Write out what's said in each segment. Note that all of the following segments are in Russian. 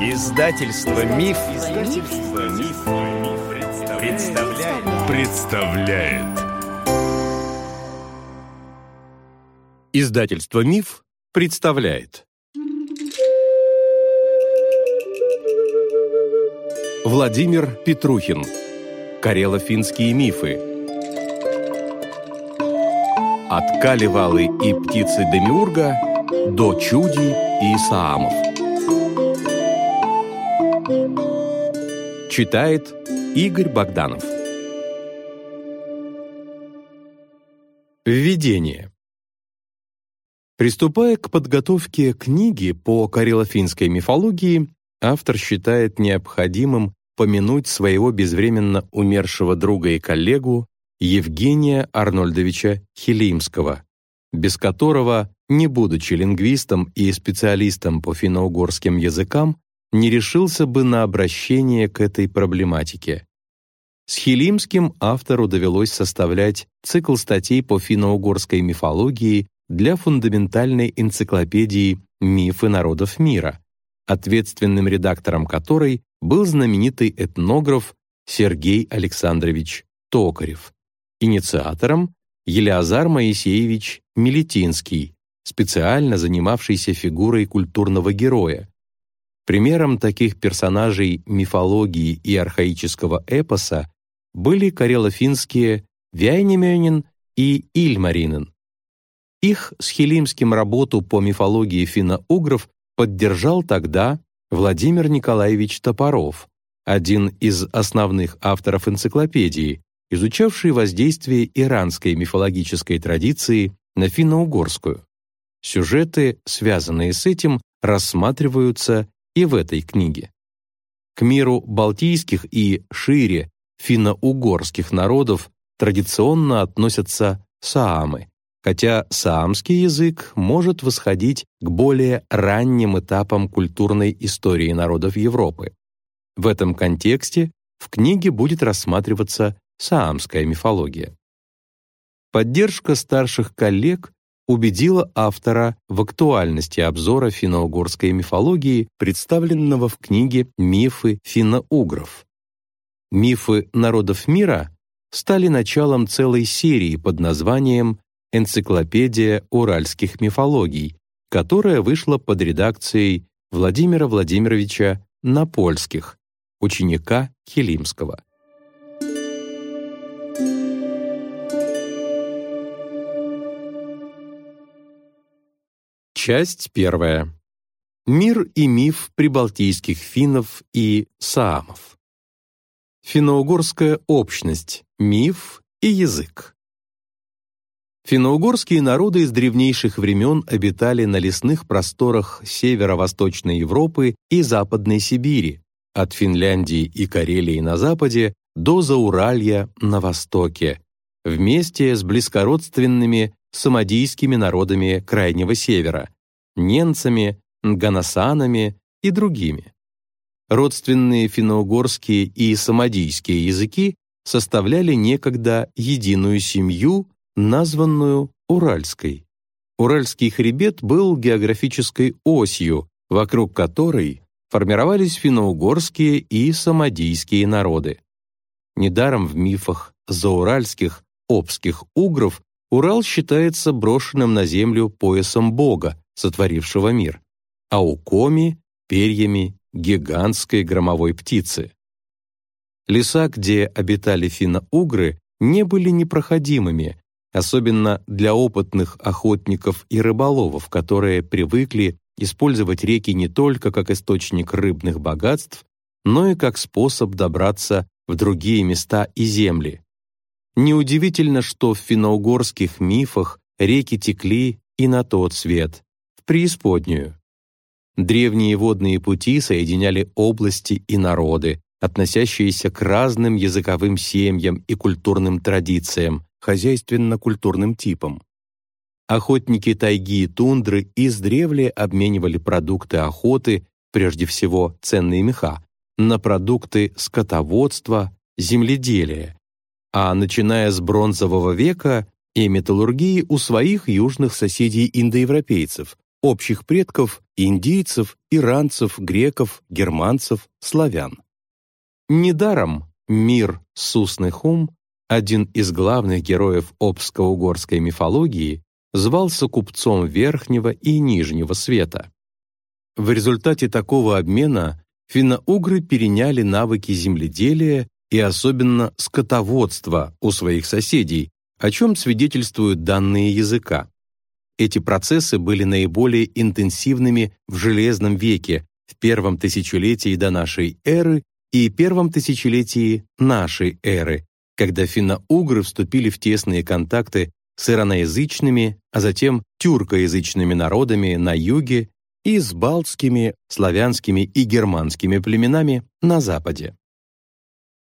Издательство Миф, Издательство Миф, представляет. представляет. Издательство Миф представляет. Владимир Петрухин. Карело-финские мифы. От Калевалы и птицы Демиурга до Чуди и Саамов. Читает Игорь Богданов. Введение. Приступая к подготовке книги по карело-финской мифологии, автор считает необходимым помянуть своего безвременно умершего друга и коллегу Евгения Арнольдовича Хилимского, без которого, не будучи лингвистом и специалистом по финно-угорским языкам, не решился бы на обращение к этой проблематике. С Хилимским автору довелось составлять цикл статей по финно-угорской мифологии для фундаментальной энциклопедии «Мифы народов мира», ответственным редактором которой был знаменитый этнограф Сергей Александрович Токарев, инициатором Елеазар Моисеевич Милетинский, специально занимавшийся фигурой культурного героя, Примером таких персонажей мифологии и архаического эпоса были карело-финские Вяйнемёнин и Ильмаринен. Их с Хилимским работу по мифологии финно-угров поддержал тогда Владимир Николаевич Топоров, один из основных авторов энциклопедии, изучавший воздействие иранской мифологической традиции на финно-угорскую. Сюжеты, связанные с этим, рассматриваются и в этой книге. К миру балтийских и шире финно-угорских народов традиционно относятся саамы, хотя саамский язык может восходить к более ранним этапам культурной истории народов Европы. В этом контексте в книге будет рассматриваться саамская мифология. Поддержка старших коллег убедила автора в актуальности обзора финно-угорской мифологии, представленного в книге «Мифы финно-угров». Мифы народов мира стали началом целой серии под названием «Энциклопедия уральских мифологий», которая вышла под редакцией Владимира Владимировича Напольских, ученика Хилимского. Часть первая. Мир и миф прибалтийских финнов и саамов. Финно-угорская общность, миф и язык. Финно-угорские народы из древнейших времен обитали на лесных просторах северо-восточной Европы и Западной Сибири, от Финляндии и Карелии на западе до Зауралья на востоке, вместе с близкородственными самодийскими народами Крайнего Севера, ненцами, нганасанами и другими. Родственные финно-угорские и самодийские языки составляли некогда единую семью, названную Уральской. Уральский хребет был географической осью, вокруг которой формировались финно-угорские и самодийские народы. Недаром в мифах зауральских, обских угров Урал считается брошенным на землю поясом бога, сотворившего мир, а у Коми — перьями гигантской громовой птицы. Леса, где обитали финно-угры, не были непроходимыми, особенно для опытных охотников и рыболовов, которые привыкли использовать реки не только как источник рыбных богатств, но и как способ добраться в другие места и земли. Неудивительно, что в финно-угорских мифах реки текли и на тот свет, преисподнюю. Древние водные пути соединяли области и народы, относящиеся к разным языковым семьям и культурным традициям, хозяйственно-культурным типам. Охотники тайги и тундры издревле обменивали продукты охоты, прежде всего ценные меха, на продукты скотоводства, земледелия, а начиная с бронзового века и металлургии у своих южных соседей индоевропейцев, общих предков индийцев, иранцев, греков, германцев, славян. Недаром мир Суснехум, один из главных героев обско-угорской мифологии, звался купцом Верхнего и Нижнего света. В результате такого обмена финно-угры переняли навыки земледелия и особенно скотоводства у своих соседей, о чем свидетельствуют данные языка. Эти процессы были наиболее интенсивными в Железном веке, в первом тысячелетии до нашей эры и первом тысячелетии нашей эры, когда финно-угры вступили в тесные контакты с ираноязычными, а затем тюркоязычными народами на юге и с балтскими, славянскими и германскими племенами на западе.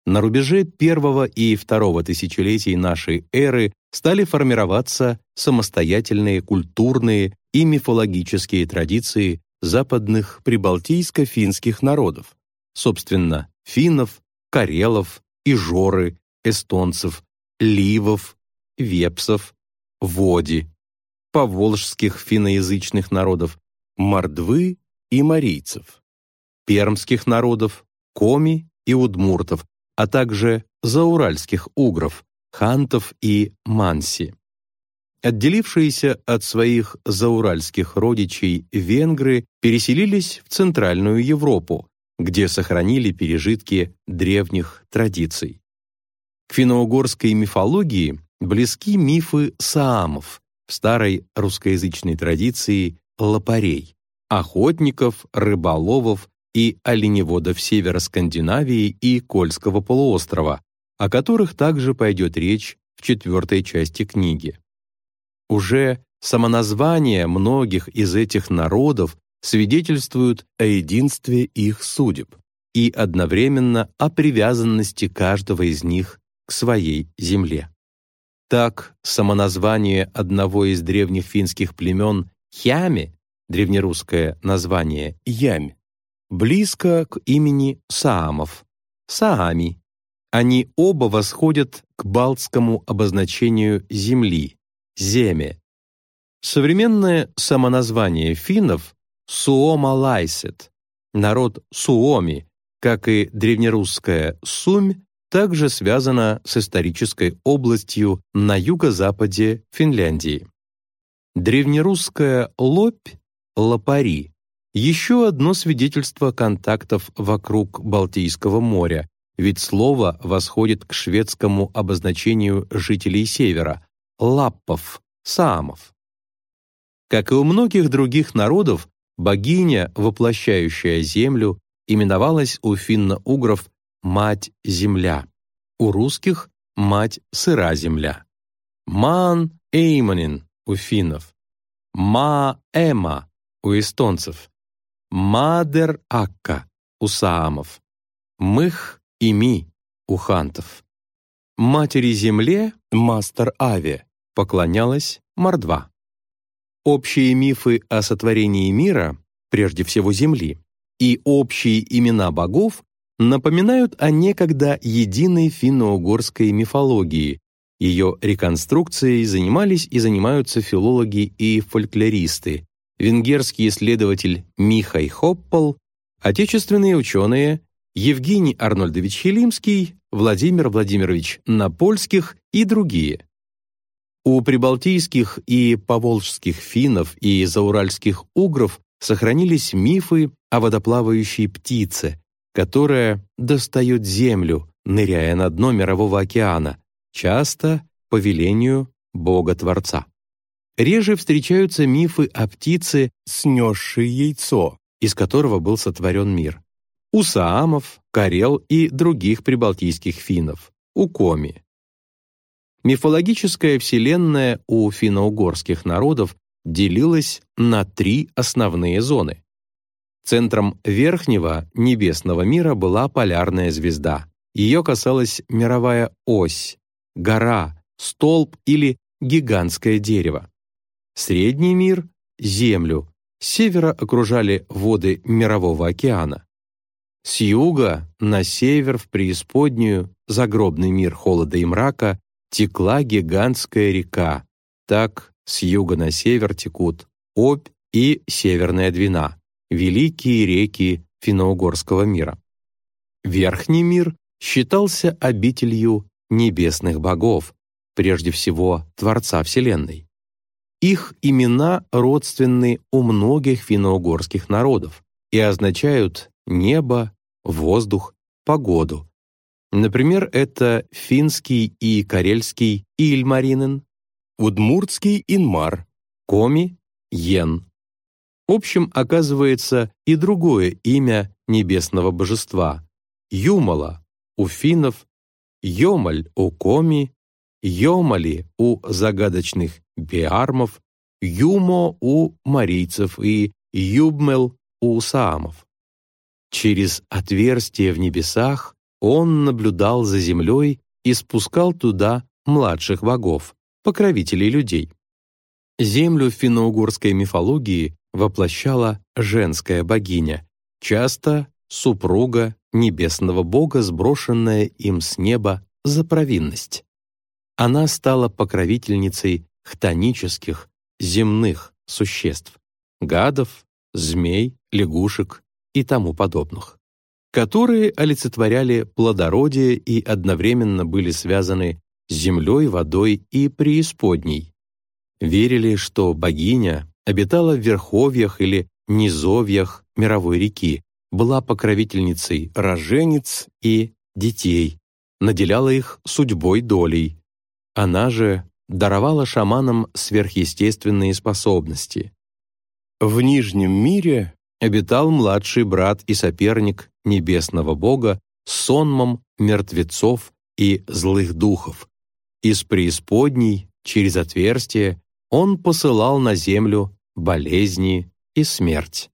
На рубеже первого и второго тысячелетий нашей эры стали формироваться самостоятельные культурные и мифологические традиции западных прибалтийско-финских народов, собственно, финнов, карелов, ижоры, эстонцев, ливов, вепсов, води, поволжских финноязычных народов, мордвы и марийцев, пермских народов, коми и удмуртов, а также зауральских угров, хантов и манси. Отделившиеся от своих зауральских родичей венгры переселились в Центральную Европу, где сохранили пережитки древних традиций. К финно-угорской мифологии близки мифы саамов в старой русскоязычной традиции лопарей, охотников, рыболовов и оленеводов севера Скандинавии и Кольского полуострова, о которых также пойдет речь в четвертой части книги. Уже самоназвание многих из этих народов свидетельствуют о единстве их судеб и одновременно о привязанности каждого из них к своей земле. Так, самоназвание одного из древних финских племен Хями, древнерусское название Ямь, близко к имени Саамов, Саами. Они оба восходят к балтскому обозначению земли, земе. Современное самоназвание финнов Суома-Лайсет, народ Суоми, как и древнерусская Сумь, также связано с исторической областью на юго-западе Финляндии. Древнерусская Лопь, Лопари еще одно свидетельство контактов вокруг Балтийского моря, ведь слово восходит к шведскому обозначению жителей Севера — лаппов, саамов. Как и у многих других народов, богиня, воплощающая землю, именовалась у финно-угров «мать-земля», у русских — «мать-сыра-земля». Ман Эйманин у финнов, Ма-Эма у эстонцев, Мадер Акка у саамов, Мых и Ми у хантов. Матери Земле, Мастер Аве, поклонялась Мордва. Общие мифы о сотворении мира, прежде всего Земли, и общие имена богов напоминают о некогда единой финно-угорской мифологии. Ее реконструкцией занимались и занимаются филологи и фольклористы, венгерский исследователь Михай Хоппол, отечественные ученые Евгений Арнольдович Хелимский, Владимир Владимирович Напольских и другие. У прибалтийских и поволжских финнов и зауральских угров сохранились мифы о водоплавающей птице, которая достает землю, ныряя на дно Мирового океана, часто по велению Бога-творца. Реже встречаются мифы о птице, снесшей яйцо, из которого был сотворен мир. У саамов, карел и других прибалтийских финнов, у коми. Мифологическая вселенная у финно-угорских народов делилась на три основные зоны. Центром верхнего небесного мира была полярная звезда. Ее касалась мировая ось, гора, столб или гигантское дерево. Средний мир — Землю, с севера окружали воды Мирового океана. С юга на север в преисподнюю, загробный мир холода и мрака, текла гигантская река. Так с юга на север текут Обь и Северная Двина, великие реки финно-угорского мира. Верхний мир считался обителью небесных богов, прежде всего Творца Вселенной. Их имена родственны у многих финно-угорских народов и означают небо, воздух, погоду. Например, это финский и карельский Ильмаринен, удмуртский Инмар, Коми — Йен. В общем, оказывается и другое имя небесного божества — Юмала у финнов, Йомаль у Коми, Йомали у загадочных биармов, Юмо у марийцев и Юбмел у саамов. Через отверстие в небесах он наблюдал за землей и спускал туда младших богов, покровителей людей. Землю в финно-угорской мифологии воплощала женская богиня, часто супруга небесного бога, сброшенная им с неба за провинность. Она стала покровительницей хтонических, земных существ, гадов, змей, лягушек и тому подобных, которые олицетворяли плодородие и одновременно были связаны с землей, водой и преисподней. Верили, что богиня обитала в верховьях или низовьях мировой реки, была покровительницей рожениц и детей, наделяла их судьбой долей. Она же даровала шаманам сверхъестественные способности. В Нижнем мире обитал младший брат и соперник небесного бога сонмом мертвецов и злых духов. Из преисподней, через отверстие, он посылал на землю болезни и смерть.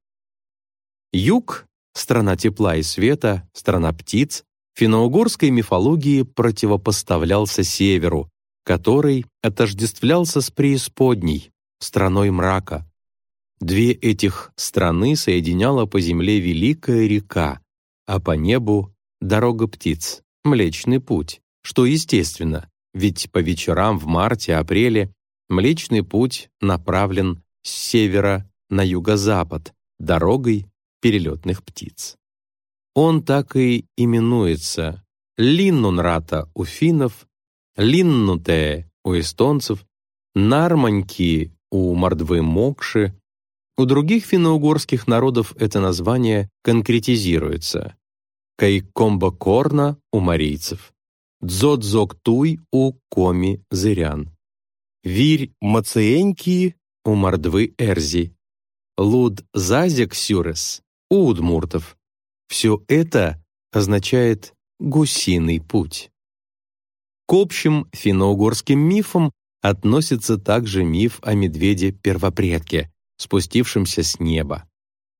Юг, страна тепла и света, страна птиц, финно-угорской мифологии противопоставлялся северу, который отождествлялся с преисподней, страной мрака. Две этих страны соединяла по земле великая река, а по небу — дорога птиц, Млечный путь, что естественно, ведь по вечерам в марте-апреле Млечный путь направлен с севера на юго-запад дорогой перелетных птиц. Он так и именуется Линнунрата у финнов Линнутее у эстонцев, Нарманьки у мордвы Мокши. У других финно-угорских народов это название конкретизируется. Кайкомба-Корна у марийцев, Дзодзоктуй у коми-зырян, Вирь-Мациеньки у мордвы Эрзи, Луд-Зазек-Сюрес у удмуртов. Все это означает «гусиный путь». К общим финно-угорским мифам относится также миф о медведе-первопредке, спустившемся с неба.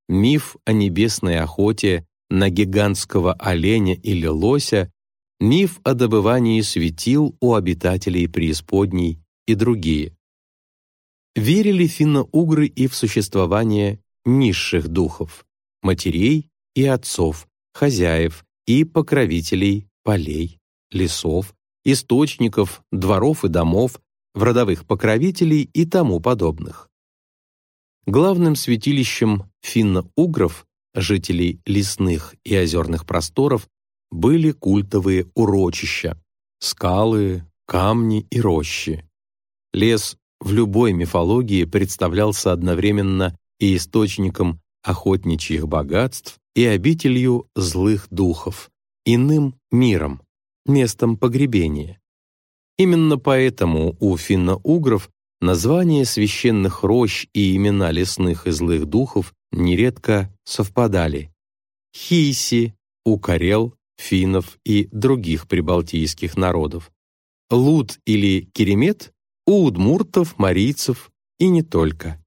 Миф о небесной охоте на гигантского оленя или лося, миф о добывании светил у обитателей преисподней и другие. Верили финно-угры и в существование низших духов, матерей и отцов, хозяев и покровителей полей, лесов, источников, дворов и домов, в родовых покровителей и тому подобных. Главным святилищем финно-угров, жителей лесных и озерных просторов, были культовые урочища, скалы, камни и рощи. Лес в любой мифологии представлялся одновременно и источником охотничьих богатств, и обителью злых духов, иным миром, местом погребения. Именно поэтому у финно-угров названия священных рощ и имена лесных и злых духов нередко совпадали. Хиси у карел, финнов и других прибалтийских народов. Лут или Керемет у удмуртов, марийцев и не только.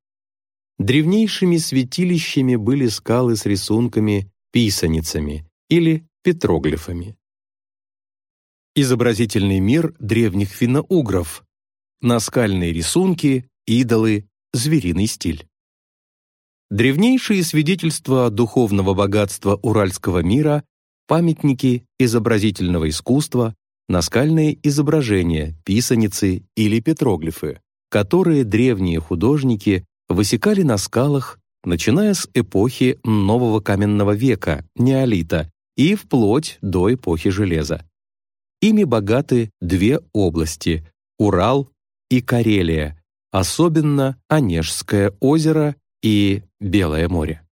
Древнейшими святилищами были скалы с рисунками, писаницами или петроглифами изобразительный мир древних финно-угров, наскальные рисунки, идолы, звериный стиль. Древнейшие свидетельства духовного богатства уральского мира, памятники изобразительного искусства, наскальные изображения, писаницы или петроглифы, которые древние художники высекали на скалах, начиная с эпохи нового каменного века, неолита, и вплоть до эпохи железа. Ими богаты две области — Урал и Карелия, особенно Онежское озеро и Белое море.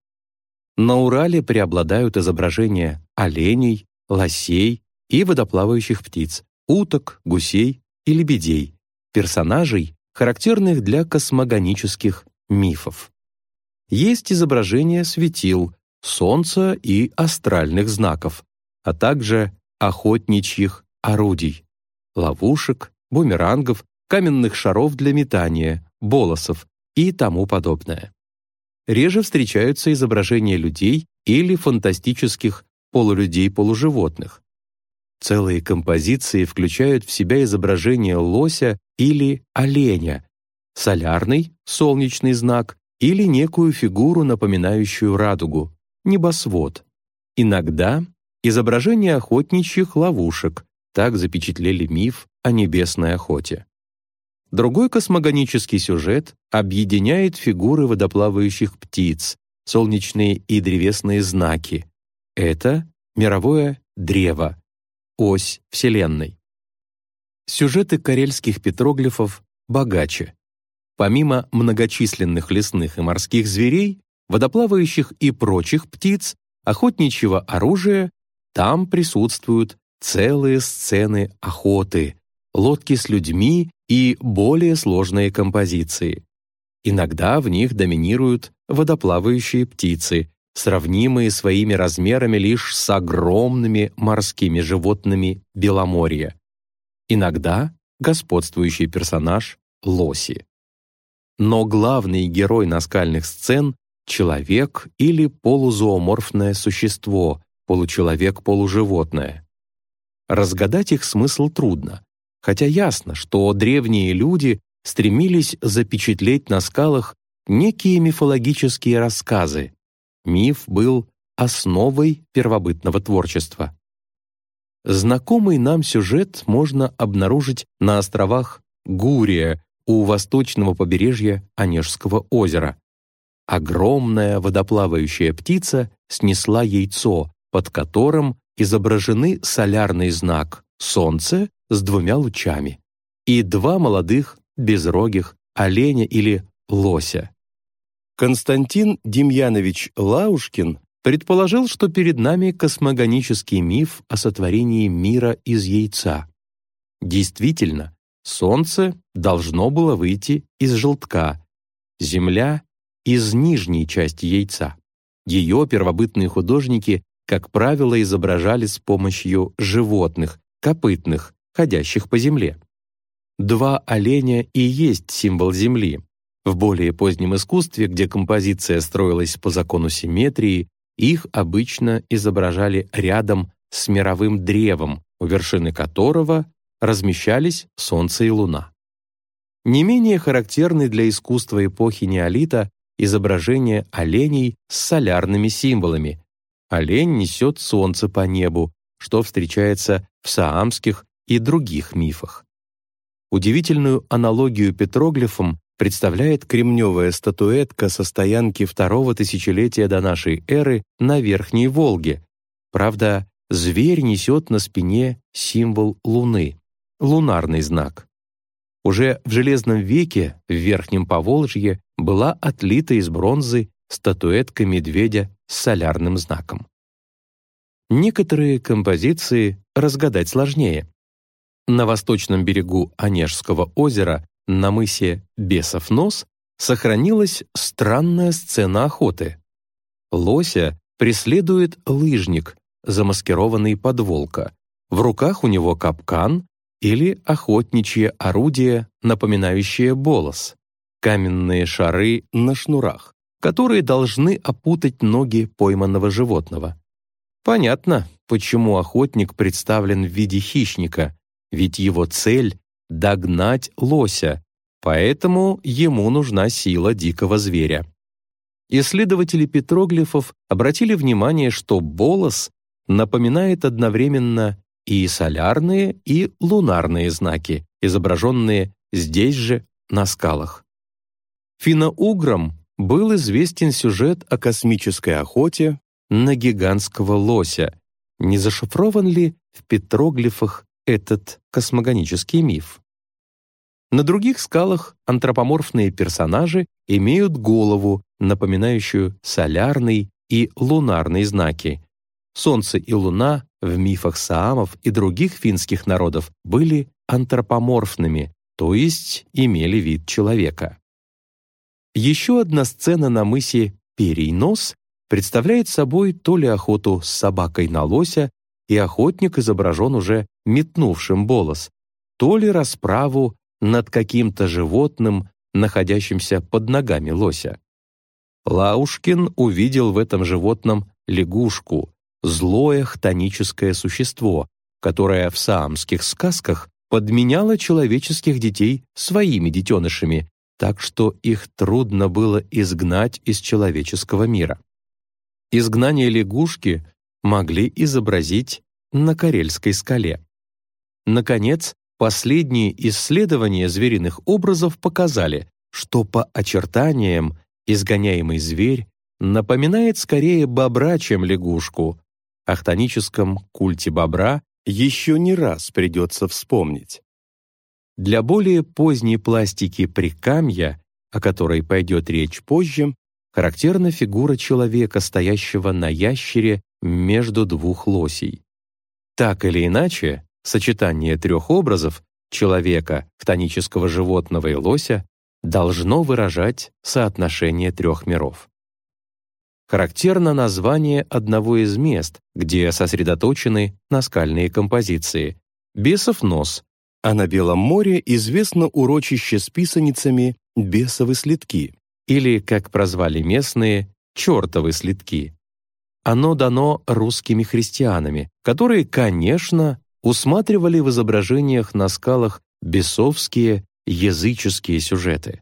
На Урале преобладают изображения оленей, лосей и водоплавающих птиц, уток, гусей и лебедей, персонажей, характерных для космогонических мифов. Есть изображения светил, солнца и астральных знаков, а также охотничьих орудий, ловушек, бумерангов, каменных шаров для метания, болосов и тому подобное. Реже встречаются изображения людей или фантастических полулюдей-полуживотных. Целые композиции включают в себя изображение лося или оленя, солярный, солнечный знак или некую фигуру, напоминающую радугу, небосвод. Иногда изображение охотничьих ловушек, так запечатлели миф о небесной охоте. Другой космогонический сюжет объединяет фигуры водоплавающих птиц, солнечные и древесные знаки. Это мировое древо, ось Вселенной. Сюжеты карельских петроглифов богаче. Помимо многочисленных лесных и морских зверей, водоплавающих и прочих птиц, охотничьего оружия, там присутствуют целые сцены охоты, лодки с людьми и более сложные композиции. Иногда в них доминируют водоплавающие птицы, сравнимые своими размерами лишь с огромными морскими животными Беломорья. Иногда господствующий персонаж — лоси. Но главный герой наскальных сцен — человек или полузооморфное существо, получеловек-полуживотное. Разгадать их смысл трудно, хотя ясно, что древние люди стремились запечатлеть на скалах некие мифологические рассказы. Миф был основой первобытного творчества. Знакомый нам сюжет можно обнаружить на островах Гурия у восточного побережья Онежского озера. Огромная водоплавающая птица снесла яйцо, под которым изображены солярный знак «Солнце» с двумя лучами и два молодых безрогих оленя или лося. Константин Демьянович Лаушкин предположил, что перед нами космогонический миф о сотворении мира из яйца. Действительно, Солнце должно было выйти из желтка, Земля — из нижней части яйца. Ее первобытные художники, как правило, изображали с помощью животных, копытных, ходящих по земле. Два оленя и есть символ Земли. В более позднем искусстве, где композиция строилась по закону симметрии, их обычно изображали рядом с мировым древом, у вершины которого размещались Солнце и Луна. Не менее характерны для искусства эпохи неолита изображения оленей с солярными символами. Олень несет солнце по небу, что встречается в саамских и других мифах. Удивительную аналогию петроглифам представляет кремневая статуэтка со стоянки второго тысячелетия до нашей эры на Верхней Волге. Правда, зверь несет на спине символ Луны, лунарный знак. Уже в Железном веке в Верхнем Поволжье была отлита из бронзы статуэтка медведя с солярным знаком. Некоторые композиции разгадать сложнее. На восточном берегу Онежского озера на мысе Бесов нос сохранилась странная сцена охоты. Лося преследует лыжник, замаскированный под волка. В руках у него капкан или охотничье орудие, напоминающее болос, каменные шары на шнурах, которые должны опутать ноги пойманного животного. Понятно, почему охотник представлен в виде хищника, ведь его цель — догнать лося, поэтому ему нужна сила дикого зверя. Исследователи петроглифов обратили внимание, что болос напоминает одновременно и солярные, и лунарные знаки, изображенные здесь же на скалах. Финно-уграм был известен сюжет о космической охоте на гигантского лося. Не зашифрован ли в петроглифах этот космогонический миф? На других скалах антропоморфные персонажи имеют голову, напоминающую солярный и лунарный знаки. Солнце и луна в мифах саамов и других финских народов были антропоморфными, то есть имели вид человека. Еще одна сцена на мысе Перейнос представляет собой то ли охоту с собакой на лося, и охотник изображен уже метнувшим болос, то ли расправу над каким-то животным, находящимся под ногами лося. Лаушкин увидел в этом животном лягушку, злое хтоническое существо, которое в саамских сказках подменяло человеческих детей своими детенышами, так что их трудно было изгнать из человеческого мира. Изгнание лягушки могли изобразить на Карельской скале. Наконец, последние исследования звериных образов показали, что по очертаниям изгоняемый зверь напоминает скорее бобра, чем лягушку. О хтоническом культе бобра еще не раз придется вспомнить. Для более поздней пластики прикамья, о которой пойдет речь позже, характерна фигура человека, стоящего на ящере между двух лосей. Так или иначе, сочетание трех образов человека, хтонического животного и лося должно выражать соотношение трех миров. Характерно название одного из мест, где сосредоточены наскальные композиции — Бесов нос, а на Белом море известно урочище с писаницами «Бесовы следки» или, как прозвали местные, «Чертовы следки». Оно дано русскими христианами, которые, конечно, усматривали в изображениях на скалах бесовские языческие сюжеты.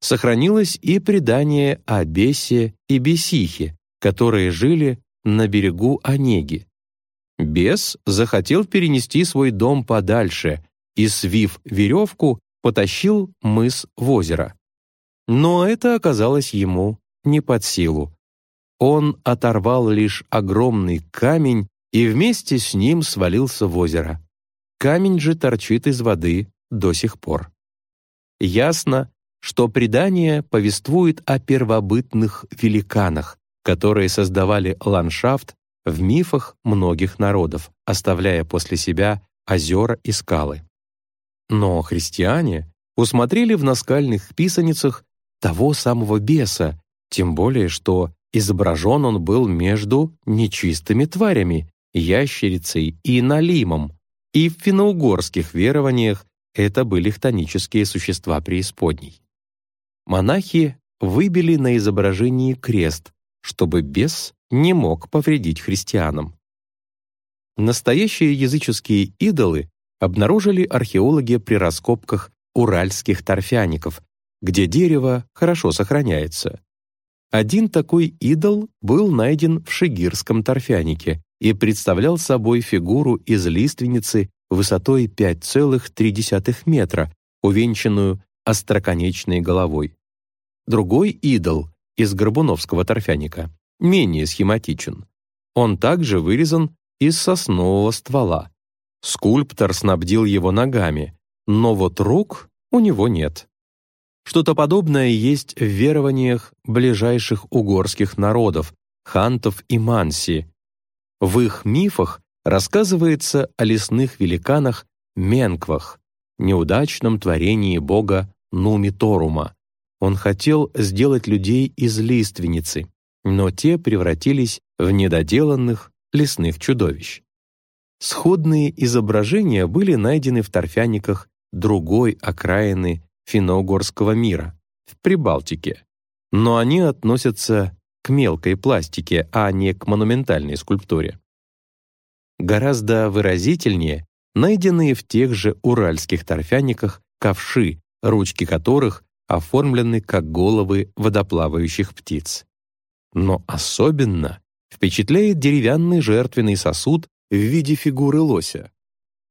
Сохранилось и предание о Бесе и Бесихе, которые жили на берегу Онеги, Бес захотел перенести свой дом подальше и, свив веревку, потащил мыс в озеро. Но это оказалось ему не под силу. Он оторвал лишь огромный камень и вместе с ним свалился в озеро. Камень же торчит из воды до сих пор. Ясно, что предание повествует о первобытных великанах, которые создавали ландшафт в мифах многих народов, оставляя после себя озера и скалы. Но христиане усмотрели в наскальных писаницах того самого беса, тем более что изображен он был между нечистыми тварями, ящерицей и налимом, и в финно-угорских верованиях это были хтонические существа преисподней. Монахи выбили на изображении крест, чтобы бес не мог повредить христианам. Настоящие языческие идолы обнаружили археологи при раскопках уральских торфяников, где дерево хорошо сохраняется. Один такой идол был найден в Шигирском торфянике и представлял собой фигуру из лиственницы высотой 5,3 метра, увенчанную остроконечной головой. Другой идол из Горбуновского торфяника менее схематичен. Он также вырезан из соснового ствола. Скульптор снабдил его ногами, но вот рук у него нет. Что-то подобное есть в верованиях ближайших угорских народов, хантов и манси. В их мифах рассказывается о лесных великанах Менквах, неудачном творении бога Нумиторума. Он хотел сделать людей из лиственницы, но те превратились в недоделанных лесных чудовищ. Сходные изображения были найдены в торфяниках другой окраины финно-угорского мира, в Прибалтике, но они относятся к мелкой пластике, а не к монументальной скульптуре. Гораздо выразительнее найденные в тех же уральских торфяниках ковши, ручки которых оформлены как головы водоплавающих птиц. Но особенно впечатляет деревянный жертвенный сосуд в виде фигуры лося.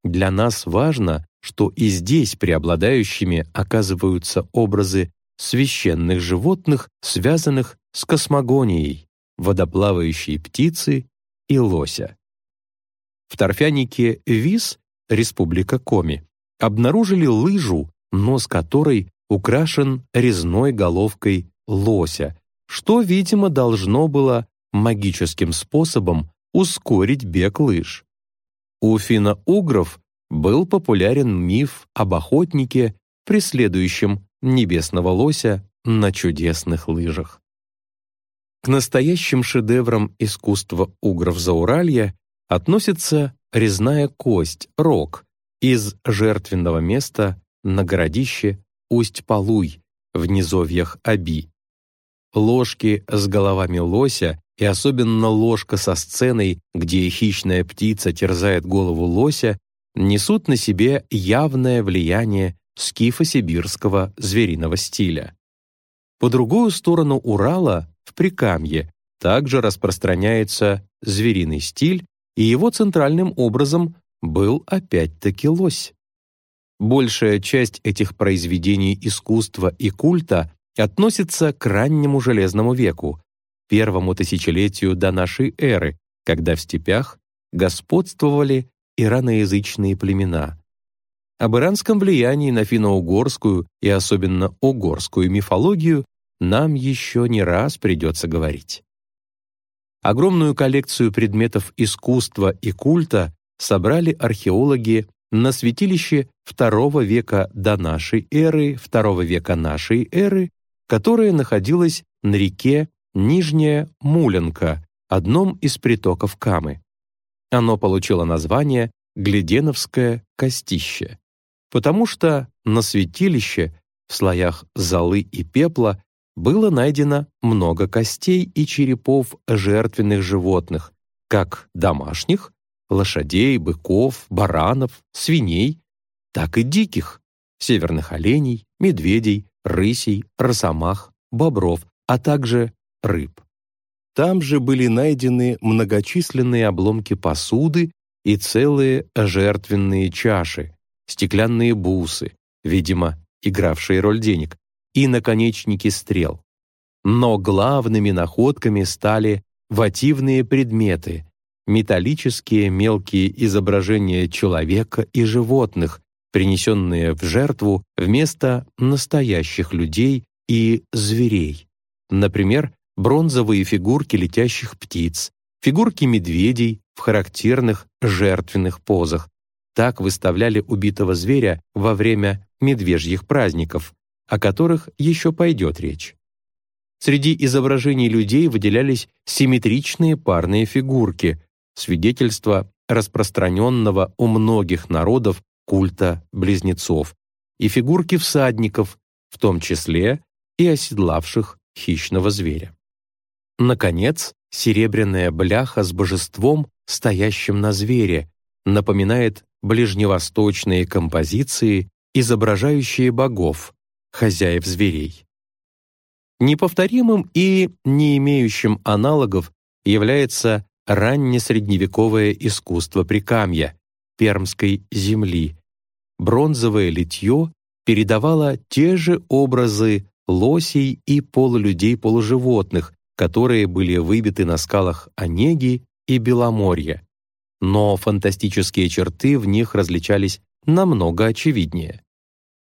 Для нас важно, что и здесь преобладающими оказываются образы священных животных, связанных с космогонией, водоплавающей птицы и лося. В торфянике Вис, республика Коми, обнаружили лыжу, нос которой украшен резной головкой лося, что, видимо, должно было магическим способом ускорить бег лыж. У финно-угров был популярен миф об охотнике, преследующем небесного лося на чудесных лыжах. К настоящим шедеврам искусства угров Зауралья относится резная кость, рог, из жертвенного места на городище Усть-Палуй в низовьях Аби. Ложки с головами лося и особенно ложка со сценой, где хищная птица терзает голову лося, несут на себе явное влияние скифо-сибирского звериного стиля. По другую сторону Урала, в Прикамье, также распространяется звериный стиль, и его центральным образом был опять-таки лось. Большая часть этих произведений искусства и культа относится к раннему Железному веку, первому тысячелетию до нашей эры, когда в степях господствовали ираноязычные племена. Об иранском влиянии на финно-угорскую и особенно угорскую мифологию нам еще не раз придется говорить. Огромную коллекцию предметов искусства и культа собрали археологи на святилище II века до нашей эры, II века нашей эры, которое находилось на реке Нижняя Муленка, одном из притоков Камы. Оно получило название Гледеновское костище, потому что на святилище в слоях золы и пепла было найдено много костей и черепов жертвенных животных, как домашних, лошадей, быков, баранов, свиней, так и диких, северных оленей, медведей, рысей, росомах, бобров, а также рыб. Там же были найдены многочисленные обломки посуды и целые жертвенные чаши, стеклянные бусы, видимо, игравшие роль денег, и наконечники стрел. Но главными находками стали вативные предметы, металлические мелкие изображения человека и животных, принесенные в жертву вместо настоящих людей и зверей. Например, бронзовые фигурки летящих птиц, фигурки медведей в характерных жертвенных позах. Так выставляли убитого зверя во время медвежьих праздников, о которых еще пойдет речь. Среди изображений людей выделялись симметричные парные фигурки, свидетельство распространенного у многих народов культа близнецов, и фигурки всадников, в том числе и оседлавших хищного зверя. Наконец, серебряная бляха с божеством, стоящим на звере, напоминает ближневосточные композиции, изображающие богов, хозяев зверей. Неповторимым и не имеющим аналогов является раннесредневековое искусство прикамья, пермской земли. Бронзовое литье передавало те же образы лосей и полулюдей-полуживотных, которые были выбиты на скалах Онеги и Беломорья. Но фантастические черты в них различались намного очевиднее.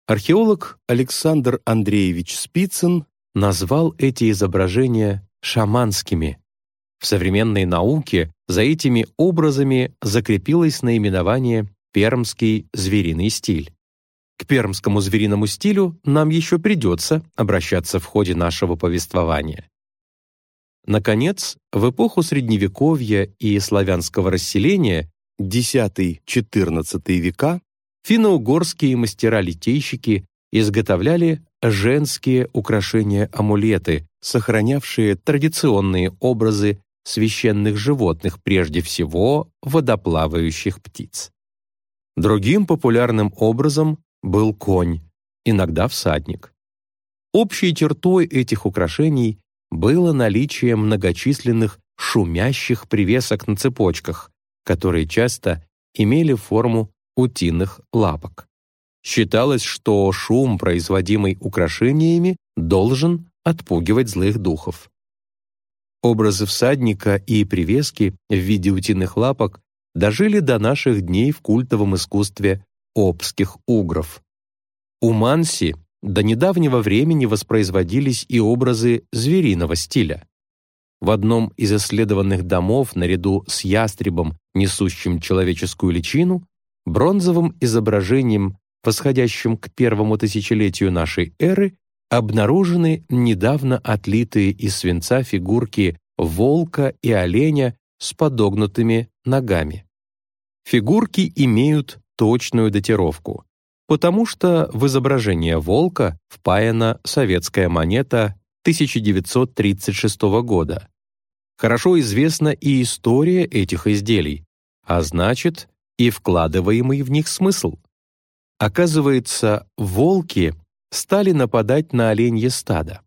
Археолог Александр Андреевич Спицын назвал эти изображения шаманскими. В современной науке за этими образами закрепилось наименование «пермский звериный стиль». К пермскому звериному стилю нам еще придется обращаться в ходе нашего повествования. Наконец, в эпоху Средневековья и славянского расселения X-XIV века финно-угорские мастера-литейщики изготовляли женские украшения-амулеты, сохранявшие традиционные образы священных животных, прежде всего водоплавающих птиц. Другим популярным образом был конь, иногда всадник. Общей чертой этих украшений было наличие многочисленных шумящих привесок на цепочках, которые часто имели форму утиных лапок. Считалось, что шум, производимый украшениями, должен отпугивать злых духов. Образы всадника и привески в виде утиных лапок дожили до наших дней в культовом искусстве обских угров. У Манси до недавнего времени воспроизводились и образы звериного стиля. В одном из исследованных домов наряду с ястребом, несущим человеческую личину, бронзовым изображением, восходящим к первому тысячелетию нашей эры, обнаружены недавно отлитые из свинца фигурки волка и оленя с подогнутыми ногами. Фигурки имеют точную датировку, потому что в изображение волка впаяна советская монета 1936 года. Хорошо известна и история этих изделий, а значит, и вкладываемый в них смысл. Оказывается, волки стали нападать на оленье стадо.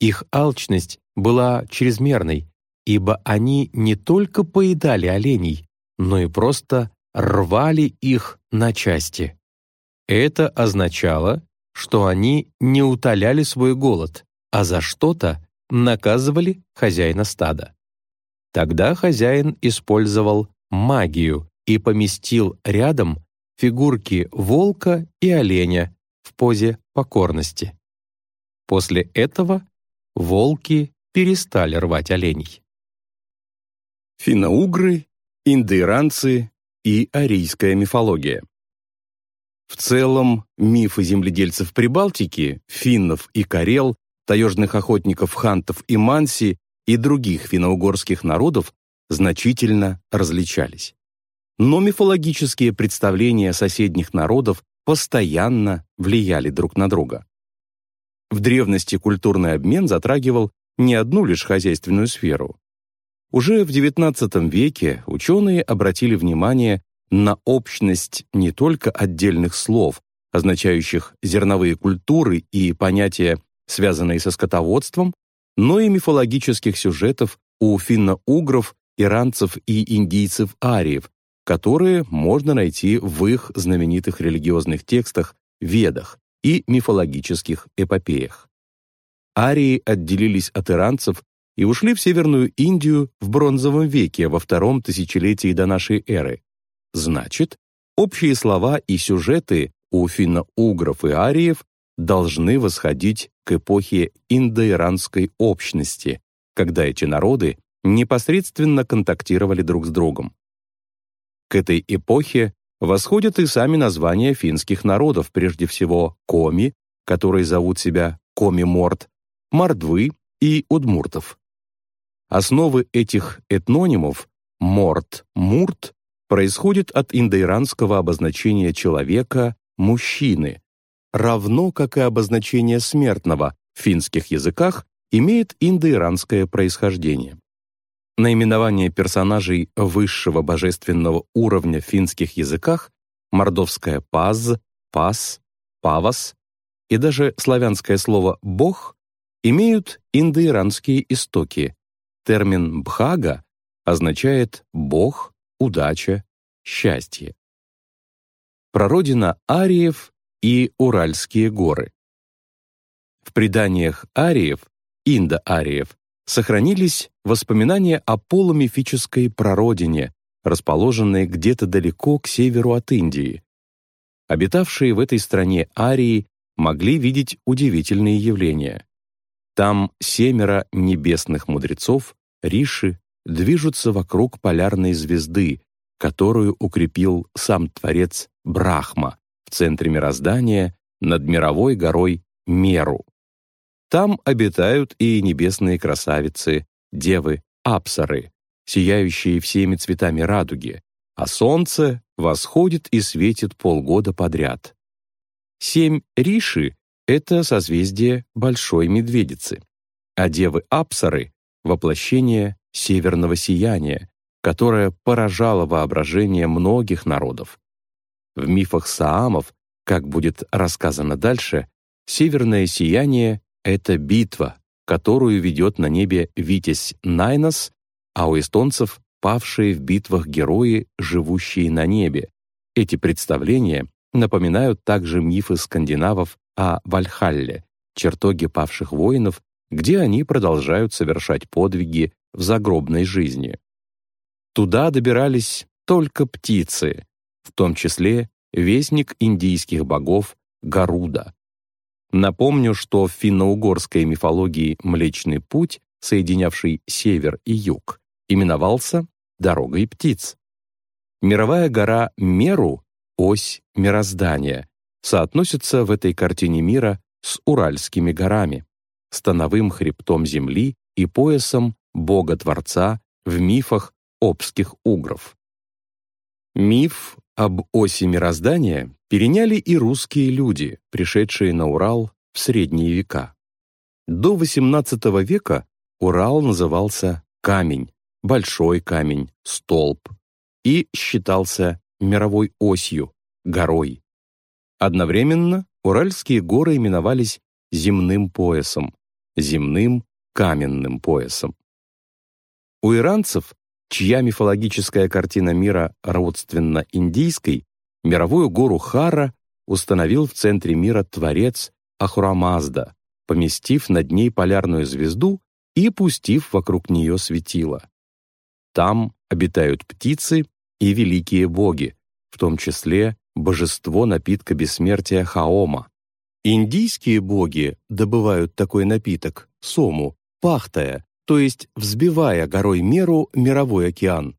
Их алчность была чрезмерной, ибо они не только поедали оленей, но и просто рвали их на части. Это означало, что они не утоляли свой голод, а за что-то наказывали хозяина стада. Тогда хозяин использовал магию и поместил рядом фигурки волка и оленя в позе покорности. После этого волки перестали рвать оленей. Финно-угры, индоиранцы и арийская мифология. В целом, мифы земледельцев Прибалтики, финнов и карел, таежных охотников хантов и манси и других финно-угорских народов значительно различались. Но мифологические представления соседних народов постоянно влияли друг на друга. В древности культурный обмен затрагивал не одну лишь хозяйственную сферу. Уже в XIX веке ученые обратили внимание на общность не только отдельных слов, означающих зерновые культуры и понятия, связанные со скотоводством, но и мифологических сюжетов у финно-угров, иранцев и индийцев-ариев, которые можно найти в их знаменитых религиозных текстах Ведах и мифологических эпопеях. Арии отделились от иранцев и ушли в Северную Индию в бронзовом веке во втором тысячелетии до нашей эры, Значит, общие слова и сюжеты у финно-угров и ариев должны восходить к эпохе индоиранской общности, когда эти народы непосредственно контактировали друг с другом. К этой эпохе восходят и сами названия финских народов, прежде всего коми, которые зовут себя коми-морд, мордвы и удмуртов. Основы этих этнонимов морд, мурт происходит от индоиранского обозначения человека «мужчины», равно как и обозначение смертного в финских языках имеет индоиранское происхождение. Наименование персонажей высшего божественного уровня в финских языках мордовское «паз», «пас», «павас» и даже славянское слово «бог» имеют индоиранские истоки. Термин «бхага» означает «бог», удача, счастье. Прародина ариев и Уральские горы. В преданиях ариев, индоариев, сохранились воспоминания о полумифической прародине, расположенной где-то далеко к северу от Индии. Обитавшие в этой стране арии могли видеть удивительные явления. Там семеро небесных мудрецов, риши, движутся вокруг полярной звезды, которую укрепил сам Творец Брахма в центре мироздания над мировой горой Меру. Там обитают и небесные красавицы, девы, апсары, сияющие всеми цветами радуги, а солнце восходит и светит полгода подряд. Семь риши — это созвездие Большой Медведицы, а девы Апсары — воплощение северного сияния, которое поражало воображение многих народов. В мифах саамов, как будет рассказано дальше, северное сияние — это битва, которую ведет на небе Витязь Найнос, а у эстонцев — павшие в битвах герои, живущие на небе. Эти представления напоминают также мифы скандинавов о Вальхалле, чертоги павших воинов, где они продолжают совершать подвиги в загробной жизни. Туда добирались только птицы, в том числе вестник индийских богов Гаруда. Напомню, что в финно-угорской мифологии Млечный Путь, соединявший север и юг, именовался «дорогой птиц». Мировая гора Меру, ось мироздания, соотносится в этой картине мира с Уральскими горами, становым хребтом земли и поясом Бога-творца в мифах обских угров. Миф об оси мироздания переняли и русские люди, пришедшие на Урал в средние века. До XVIII века Урал назывался камень, большой камень, столб, и считался мировой осью, горой. Одновременно Уральские горы именовались земным поясом, земным каменным поясом. У иранцев, чья мифологическая картина мира родственна индийской, мировую гору Хара установил в центре мира творец Ахурамазда, поместив над ней полярную звезду и пустив вокруг нее светило. Там обитают птицы и великие боги, в том числе божество напитка бессмертия Хаома. Индийские боги добывают такой напиток, сому, пахтая, то есть взбивая горой Меру мировой океан.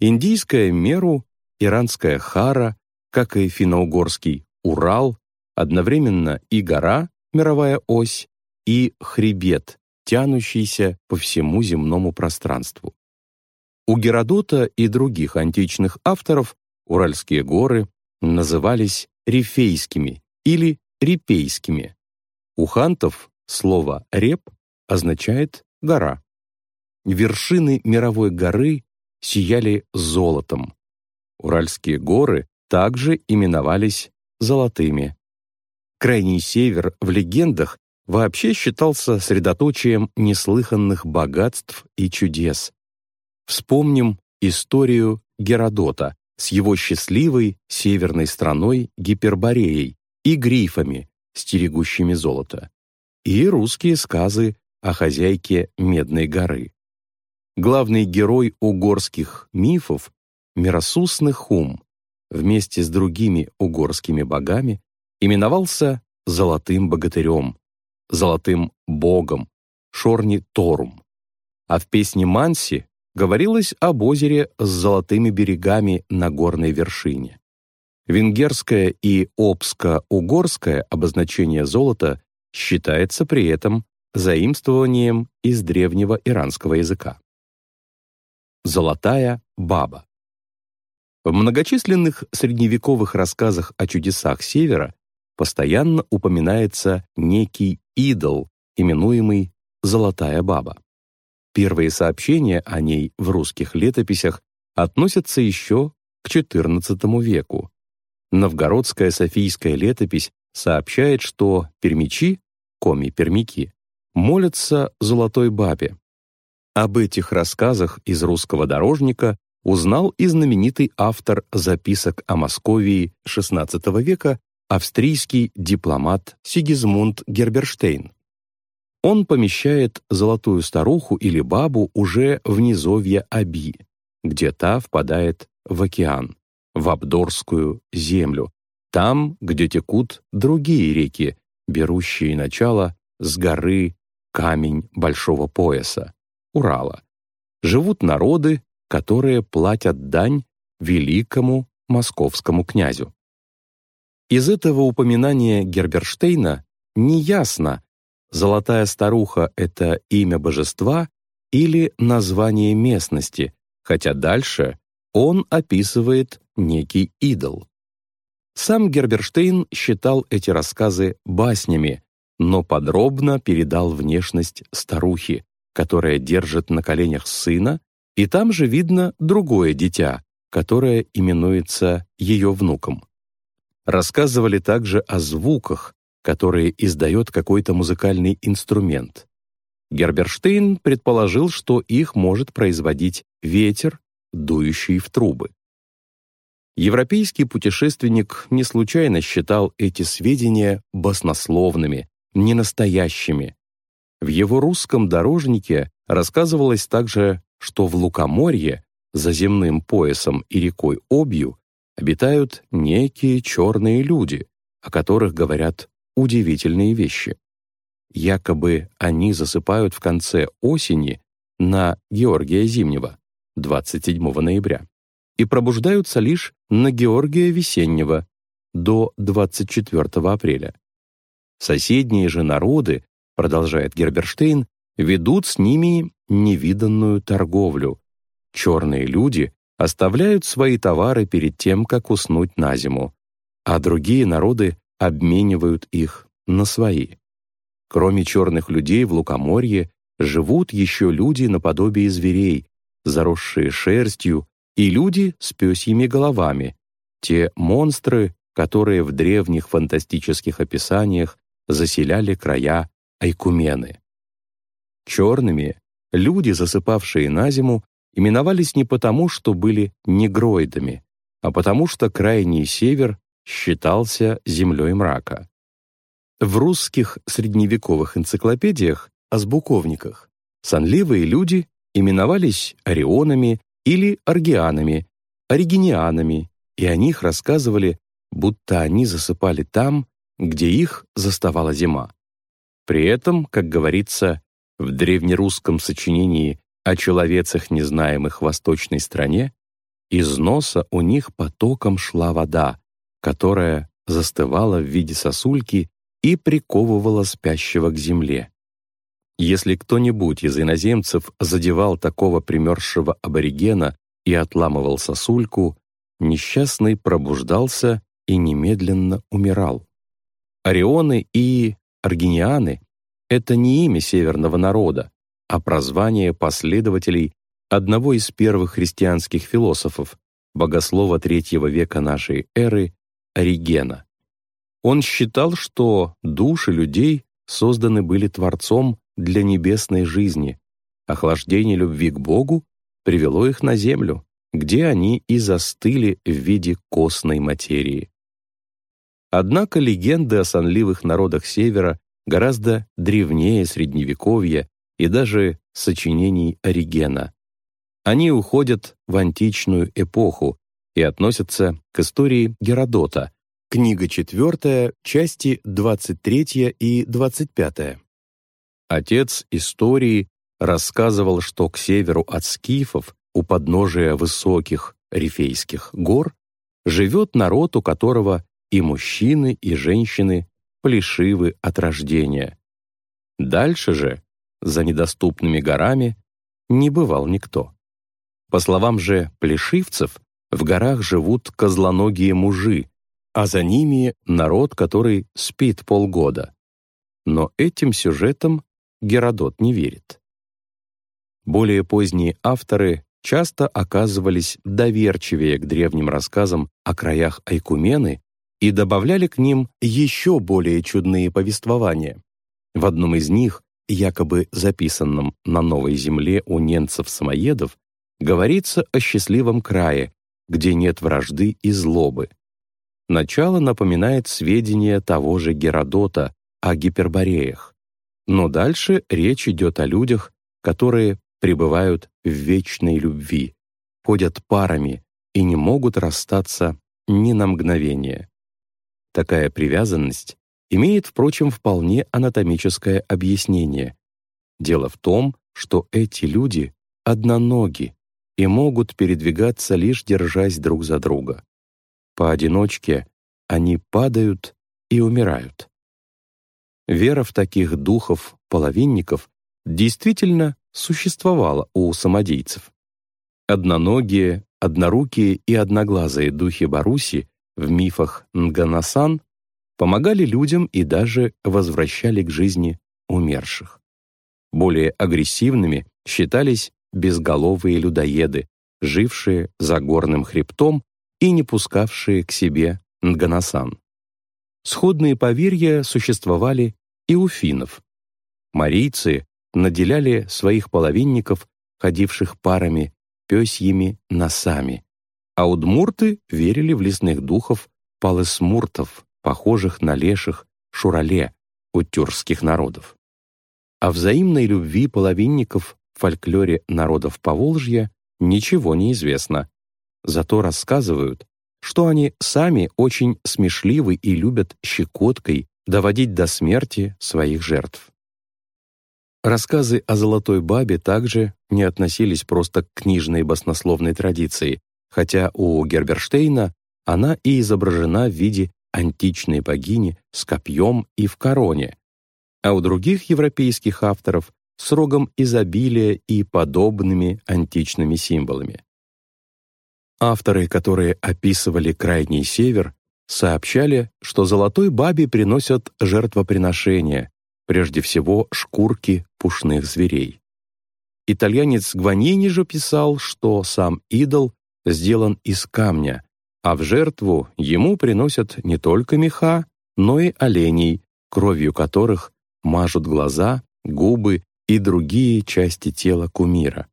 Индийская Меру, иранская Хара, как и финно-угорский Урал, одновременно и гора, мировая ось, и хребет, тянущийся по всему земному пространству. У Геродота и других античных авторов Уральские горы назывались рифейскими или репейскими. У хантов слово «реп» означает «гора». Вершины мировой горы сияли золотом. Уральские горы также именовались золотыми. Крайний север в легендах вообще считался средоточием неслыханных богатств и чудес. Вспомним историю Геродота с его счастливой северной страной Гипербореей и грифами, стерегущими золото, и русские сказы о хозяйке Медной горы. Главный герой угорских мифов — Миросусный Хум, вместе с другими угорскими богами именовался Золотым Богатырем, Золотым Богом, Шорни Торум. А в песне Манси говорилось об озере с золотыми берегами на горной вершине. Венгерское и обско-угорское обозначение золота считается при этом заимствованием из древнего иранского языка. Золотая баба. В многочисленных средневековых рассказах о чудесах Севера постоянно упоминается некий идол, именуемый «Золотая баба». Первые сообщения о ней в русских летописях относятся еще к XIV веку. Новгородская Софийская летопись сообщает, что пермичи, коми-пермики, молятся золотой бабе. Об этих рассказах из русского дорожника узнал и знаменитый автор записок о Московии XVI века австрийский дипломат Сигизмунд Герберштейн он помещает золотую старуху или бабу уже в низовье Аби, где та впадает в океан, в Абдорскую землю, там, где текут другие реки, берущие начало с горы камень большого пояса, Урала. Живут народы, которые платят дань великому московскому князю. Из этого упоминания Герберштейна неясно, Золотая старуха — это имя божества или название местности, хотя дальше он описывает некий идол. Сам Герберштейн считал эти рассказы баснями, но подробно передал внешность старухи, которая держит на коленях сына, и там же видно другое дитя, которое именуется ее внуком. Рассказывали также о звуках, которые издает какой-то музыкальный инструмент. Герберштейн предположил, что их может производить ветер, дующий в трубы. Европейский путешественник не случайно считал эти сведения баснословными, ненастоящими. В его русском дорожнике рассказывалось также, что в Лукоморье, за земным поясом и рекой Обью, обитают некие черные люди, о которых говорят удивительные вещи. Якобы они засыпают в конце осени на Георгия Зимнего, 27 ноября, и пробуждаются лишь на Георгия Весеннего до 24 апреля. Соседние же народы, продолжает Герберштейн, ведут с ними невиданную торговлю. Черные люди оставляют свои товары перед тем, как уснуть на зиму, а другие народы обменивают их на свои. Кроме черных людей в Лукоморье живут еще люди наподобие зверей, заросшие шерстью, и люди с пёсьими головами, те монстры, которые в древних фантастических описаниях заселяли края Айкумены. Черными люди, засыпавшие на зиму, именовались не потому, что были негроидами, а потому что крайний север считался землей мрака. В русских средневековых энциклопедиях, азбуковниках, сонливые люди именовались орионами или аргианами, оригинианами, и о них рассказывали, будто они засыпали там, где их заставала зима. При этом, как говорится в древнерусском сочинении о человецах, незнаемых в восточной стране, из носа у них потоком шла вода, которая застывала в виде сосульки и приковывала спящего к земле. Если кто-нибудь из иноземцев задевал такого примерзшего аборигена и отламывал сосульку, несчастный пробуждался и немедленно умирал. Орионы и аргинианы — это не имя северного народа, а прозвание последователей одного из первых христианских философов, богослова третьего века нашей эры, Оригена. Он считал, что души людей созданы были Творцом для небесной жизни. Охлаждение любви к Богу привело их на землю, где они и застыли в виде костной материи. Однако легенды о сонливых народах Севера гораздо древнее Средневековья и даже сочинений Оригена. Они уходят в античную эпоху и относятся к истории Геродота, книга 4, части 23 и 25. Отец истории рассказывал, что к северу от скифов, у подножия высоких Рифейских гор, живет народ, у которого и мужчины, и женщины плешивы от рождения. Дальше же, за недоступными горами, не бывал никто. По словам же плешивцев, в горах живут козлоногие мужи, а за ними народ, который спит полгода. Но этим сюжетом Геродот не верит. Более поздние авторы часто оказывались доверчивее к древним рассказам о краях Айкумены и добавляли к ним еще более чудные повествования. В одном из них, якобы записанном на Новой Земле у ненцев-самоедов, говорится о счастливом крае, где нет вражды и злобы. Начало напоминает сведения того же Геродота о гипербореях. Но дальше речь идет о людях, которые пребывают в вечной любви, ходят парами и не могут расстаться ни на мгновение. Такая привязанность имеет, впрочем, вполне анатомическое объяснение. Дело в том, что эти люди одноноги и могут передвигаться лишь держась друг за друга. Поодиночке они падают и умирают. Вера в таких духов-половинников действительно существовала у самодейцев. Одноногие, однорукие и одноглазые духи Баруси в мифах Нганасан помогали людям и даже возвращали к жизни умерших. Более агрессивными считались безголовые людоеды, жившие за горным хребтом и не пускавшие к себе Нганасан. Сходные поверья существовали и у финнов. Марийцы наделяли своих половинников, ходивших парами, пёсьими носами, а удмурты верили в лесных духов палысмуртов, похожих на леших шурале, у тюркских народов. О взаимной любви половинников в фольклоре народов Поволжья ничего не известно. Зато рассказывают, что они сами очень смешливы и любят щекоткой доводить до смерти своих жертв. Рассказы о Золотой Бабе также не относились просто к книжной баснословной традиции, хотя у Герберштейна она и изображена в виде античной богини с копьем и в короне, а у других европейских авторов с рогом изобилия и подобными античными символами. Авторы, которые описывали Крайний Север, сообщали, что Золотой Бабе приносят жертвоприношения, прежде всего шкурки пушных зверей. Итальянец Гваньини же писал, что сам идол сделан из камня, а в жертву ему приносят не только меха, но и оленей, кровью которых мажут глаза, губы и другие части тела кумира.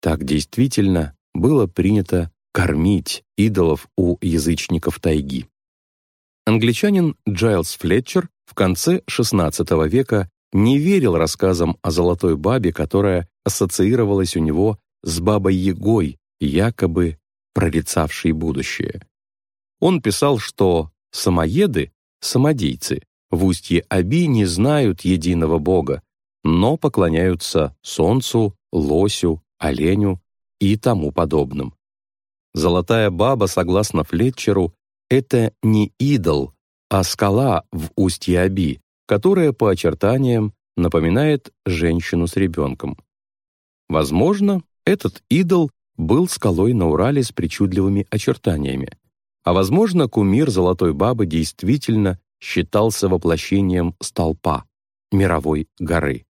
Так действительно было принято кормить идолов у язычников тайги. Англичанин Джайлс Флетчер в конце XVI века не верил рассказам о золотой бабе, которая ассоциировалась у него с бабой-ягой, якобы прорицавшей будущее. Он писал, что самоеды, самодейцы, в устье Аби не знают единого бога, но поклоняются солнцу, лосю, оленю и тому подобным. Золотая баба, согласно Флетчеру, это не идол, а скала в устье Аби, которая по очертаниям напоминает женщину с ребенком. Возможно, этот идол был скалой на Урале с причудливыми очертаниями. А возможно, кумир Золотой Бабы действительно считался воплощением столпа, мировой горы.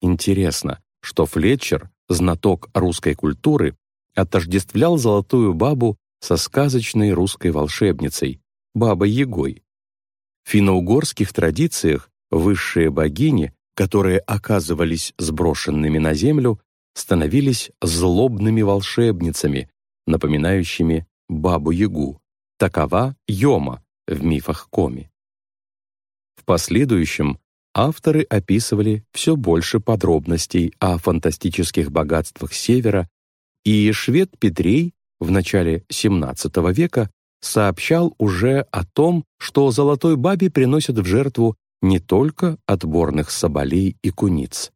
Интересно, что Флетчер, знаток русской культуры, отождествлял Золотую Бабу со сказочной русской волшебницей, Бабой-Ягой. В финно-угорских традициях высшие богини, которые оказывались сброшенными на землю, становились злобными волшебницами, напоминающими Бабу-Ягу. Такова Йома в мифах Коми. В последующем авторы описывали все больше подробностей о фантастических богатствах Севера, и швед Петрей в начале XVII века сообщал уже о том, что золотой бабе приносят в жертву не только отборных соболей и куниц.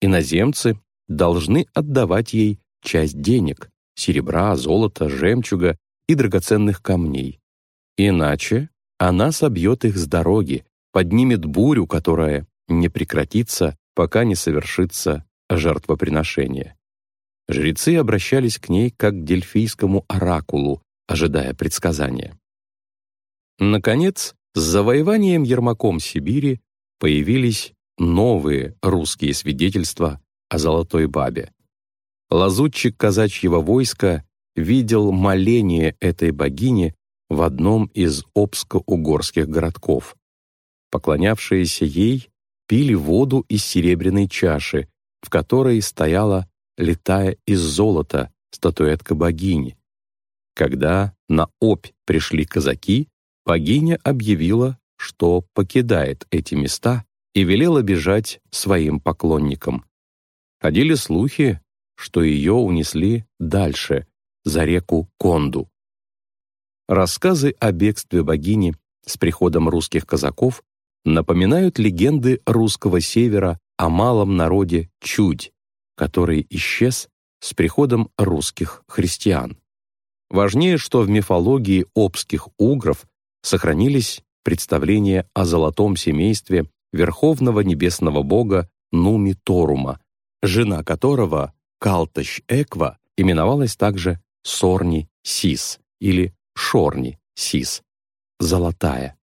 Иноземцы должны отдавать ей часть денег, серебра, золота, жемчуга и драгоценных камней. Иначе она собьет их с дороги, поднимет бурю, которая не прекратится, пока не совершится жертвоприношение. Жрецы обращались к ней как к дельфийскому оракулу, ожидая предсказания. Наконец, с завоеванием Ермаком Сибири появились новые русские свидетельства о Золотой Бабе. Лазутчик казачьего войска видел моление этой богини в одном из обско-угорских городков. Поклонявшиеся ей пили воду из серебряной чаши, в которой стояла летая из золота статуэтка богини. Когда на Обь пришли казаки, богиня объявила, что покидает эти места и велела бежать своим поклонникам. Ходили слухи, что ее унесли дальше, за реку Конду. Рассказы о бегстве богини с приходом русских казаков напоминают легенды русского севера о малом народе Чудь, который исчез с приходом русских христиан. Важнее, что в мифологии обских угров сохранились представления о золотом семействе верховного небесного бога Нуми Торума, жена которого, Калтащ Эква, именовалась также Сорни Сис или Шорни Сис, золотая.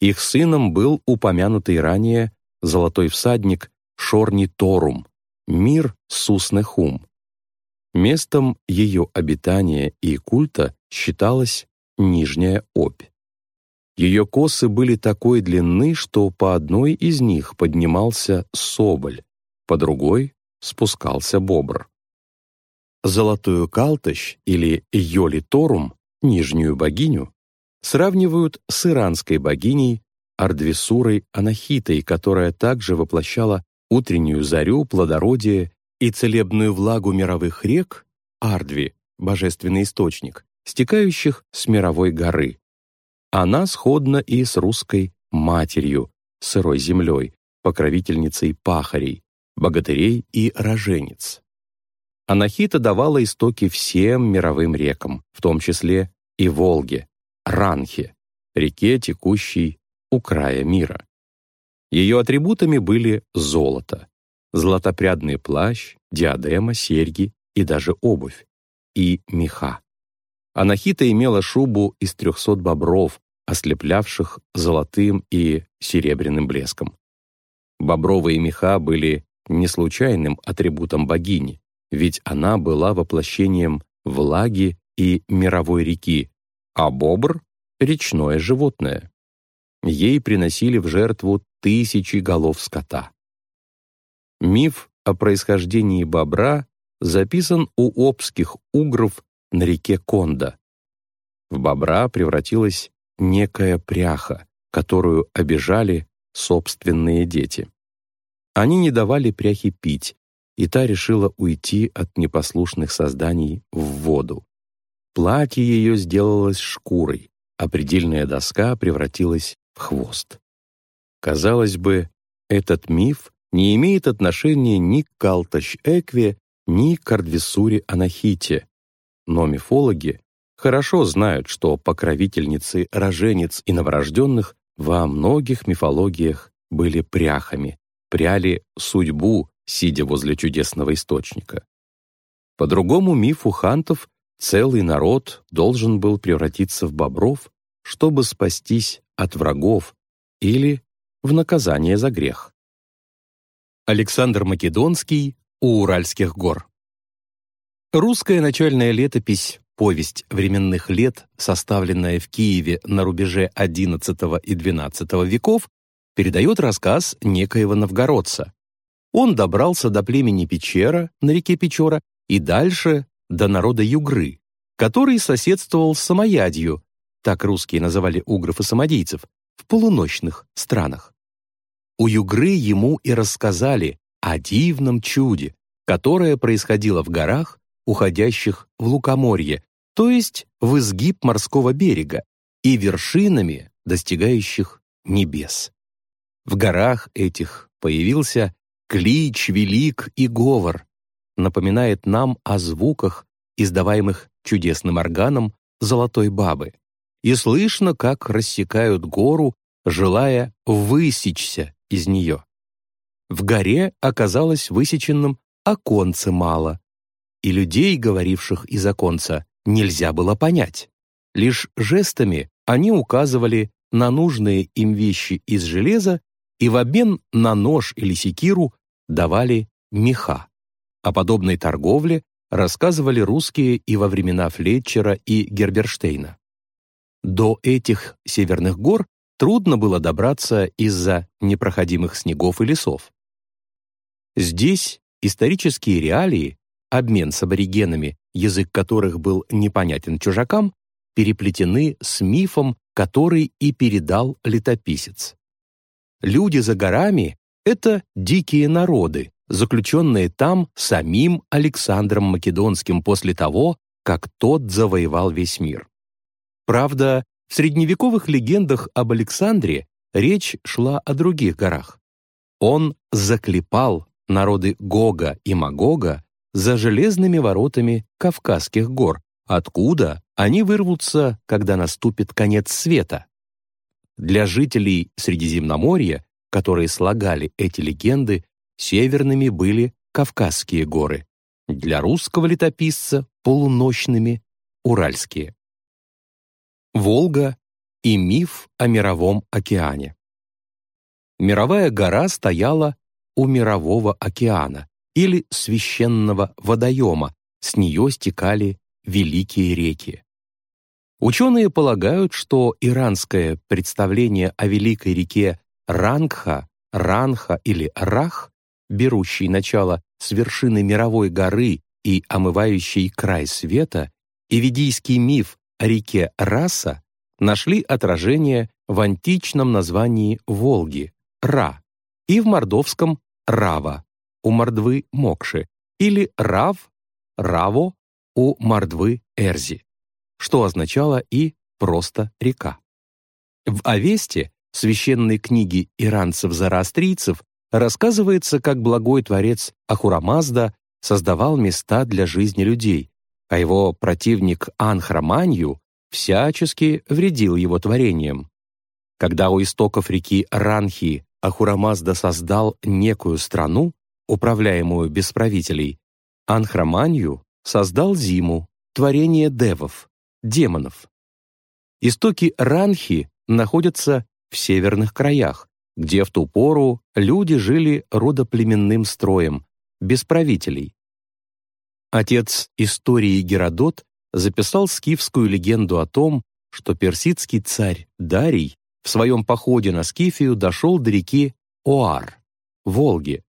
Их сыном был упомянутый ранее золотой всадник Шорни Торум, мир Суснехум. Местом ее обитания и культа считалась Нижняя Обь. Ее косы были такой длины, что по одной из них поднимался соболь, по другой спускался бобр. Золотую Калтыш или Йоли Торум, нижнюю богиню, сравнивают с иранской богиней Ардвисурой Анахитой, которая также воплощала утреннюю зарю, плодородие и целебную влагу мировых рек, Ардви, божественный источник, стекающих с мировой горы. Она сходна и с русской матерью, сырой землей, покровительницей пахарей, богатырей и роженец. Анахита давала истоки всем мировым рекам, в том числе и Волге, Ранхе, реке, текущей у края мира. Ее атрибутами были золото, златопрядный плащ, диадема, серьги и даже обувь, и меха. Анахита имела шубу из трехсот бобров, ослеплявших золотым и серебряным блеском. Бобровые меха были не случайным атрибутом богини, ведь она была воплощением влаги и мировой реки, а бобр — речное животное. Ей приносили в жертву тысячи голов скота. Миф о происхождении бобра записан у обских угров на реке Конда. В бобра превратилась некая пряха, которую обижали собственные дети. Они не давали пряхе пить, и та решила уйти от непослушных созданий в воду. Платье ее сделалось шкурой, а предельная доска превратилась в хвост. Казалось бы, этот миф не имеет отношения ни к Калтач-Экве, ни к Ардвисуре Анахите, но мифологи хорошо знают, что покровительницы роженец и новорожденных во многих мифологиях были пряхами, пряли судьбу, сидя возле чудесного источника. По другому мифу хантов целый народ должен был превратиться в бобров, чтобы спастись от врагов или в наказание за грех. Александр Македонский у Уральских гор. Русская начальная летопись «Повесть временных лет», составленная в Киеве на рубеже XI и XII веков, передает рассказ некоего новгородца. Он добрался до племени Печера на реке Печора и дальше до народа Югры, который соседствовал с Самоядью, так русские называли угров и самодийцев, в полуночных странах. У Югры ему и рассказали о дивном чуде, которое происходило в горах, уходящих в лукоморье, то есть в изгиб морского берега, и вершинами, достигающих небес. В горах этих появился клич велик и говор, напоминает нам о звуках, издаваемых чудесным органом золотой бабы и слышно, как рассекают гору, желая высечься из нее. В горе оказалось высеченным оконце мало, и людей, говоривших из оконца, нельзя было понять. Лишь жестами они указывали на нужные им вещи из железа и в обмен на нож или секиру давали меха. О подобной торговле рассказывали русские и во времена Флетчера и Герберштейна. До этих северных гор трудно было добраться из-за непроходимых снегов и лесов. Здесь исторические реалии, обмен с аборигенами, язык которых был непонятен чужакам, переплетены с мифом, который и передал летописец. Люди за горами — это дикие народы, заключенные там самим Александром Македонским после того, как тот завоевал весь мир. Правда, в средневековых легендах об Александре речь шла о других горах. Он заклепал народы Гога и Магога за железными воротами Кавказских гор, откуда они вырвутся, когда наступит конец света. Для жителей Средиземноморья, которые слагали эти легенды, северными были Кавказские горы, для русского летописца — полуночными — Уральские. Волга и миф о Мировом океане. Мировая гора стояла у Мирового океана или священного водоема, с нее стекали великие реки. Ученые полагают, что иранское представление о великой реке Рангха, Ранха или Рах, берущей начало с вершины мировой горы и омывающей край света, и ведийский миф о реке Раса нашли отражение в античном названии Волги – Ра, и в мордовском – Рава, у мордвы Мокши, или Рав, Раво у мордвы Эрзи, что означало и просто река. В Авесте, священной книге иранцев-зороастрийцев, рассказывается, как благой творец Ахурамазда создавал места для жизни людей, а его противник Анхраманью всячески вредил его творениям. Когда у истоков реки Ранхи Ахурамазда создал некую страну, управляемую без правителей, Анхраманью создал Зиму, творение девов, демонов. Истоки Ранхи находятся в северных краях, где в ту пору люди жили родоплеменным строем, без правителей. Отец истории Геродот записал скифскую легенду о том, что персидский царь Дарий в своем походе на Скифию дошел до реки Оар, Волги.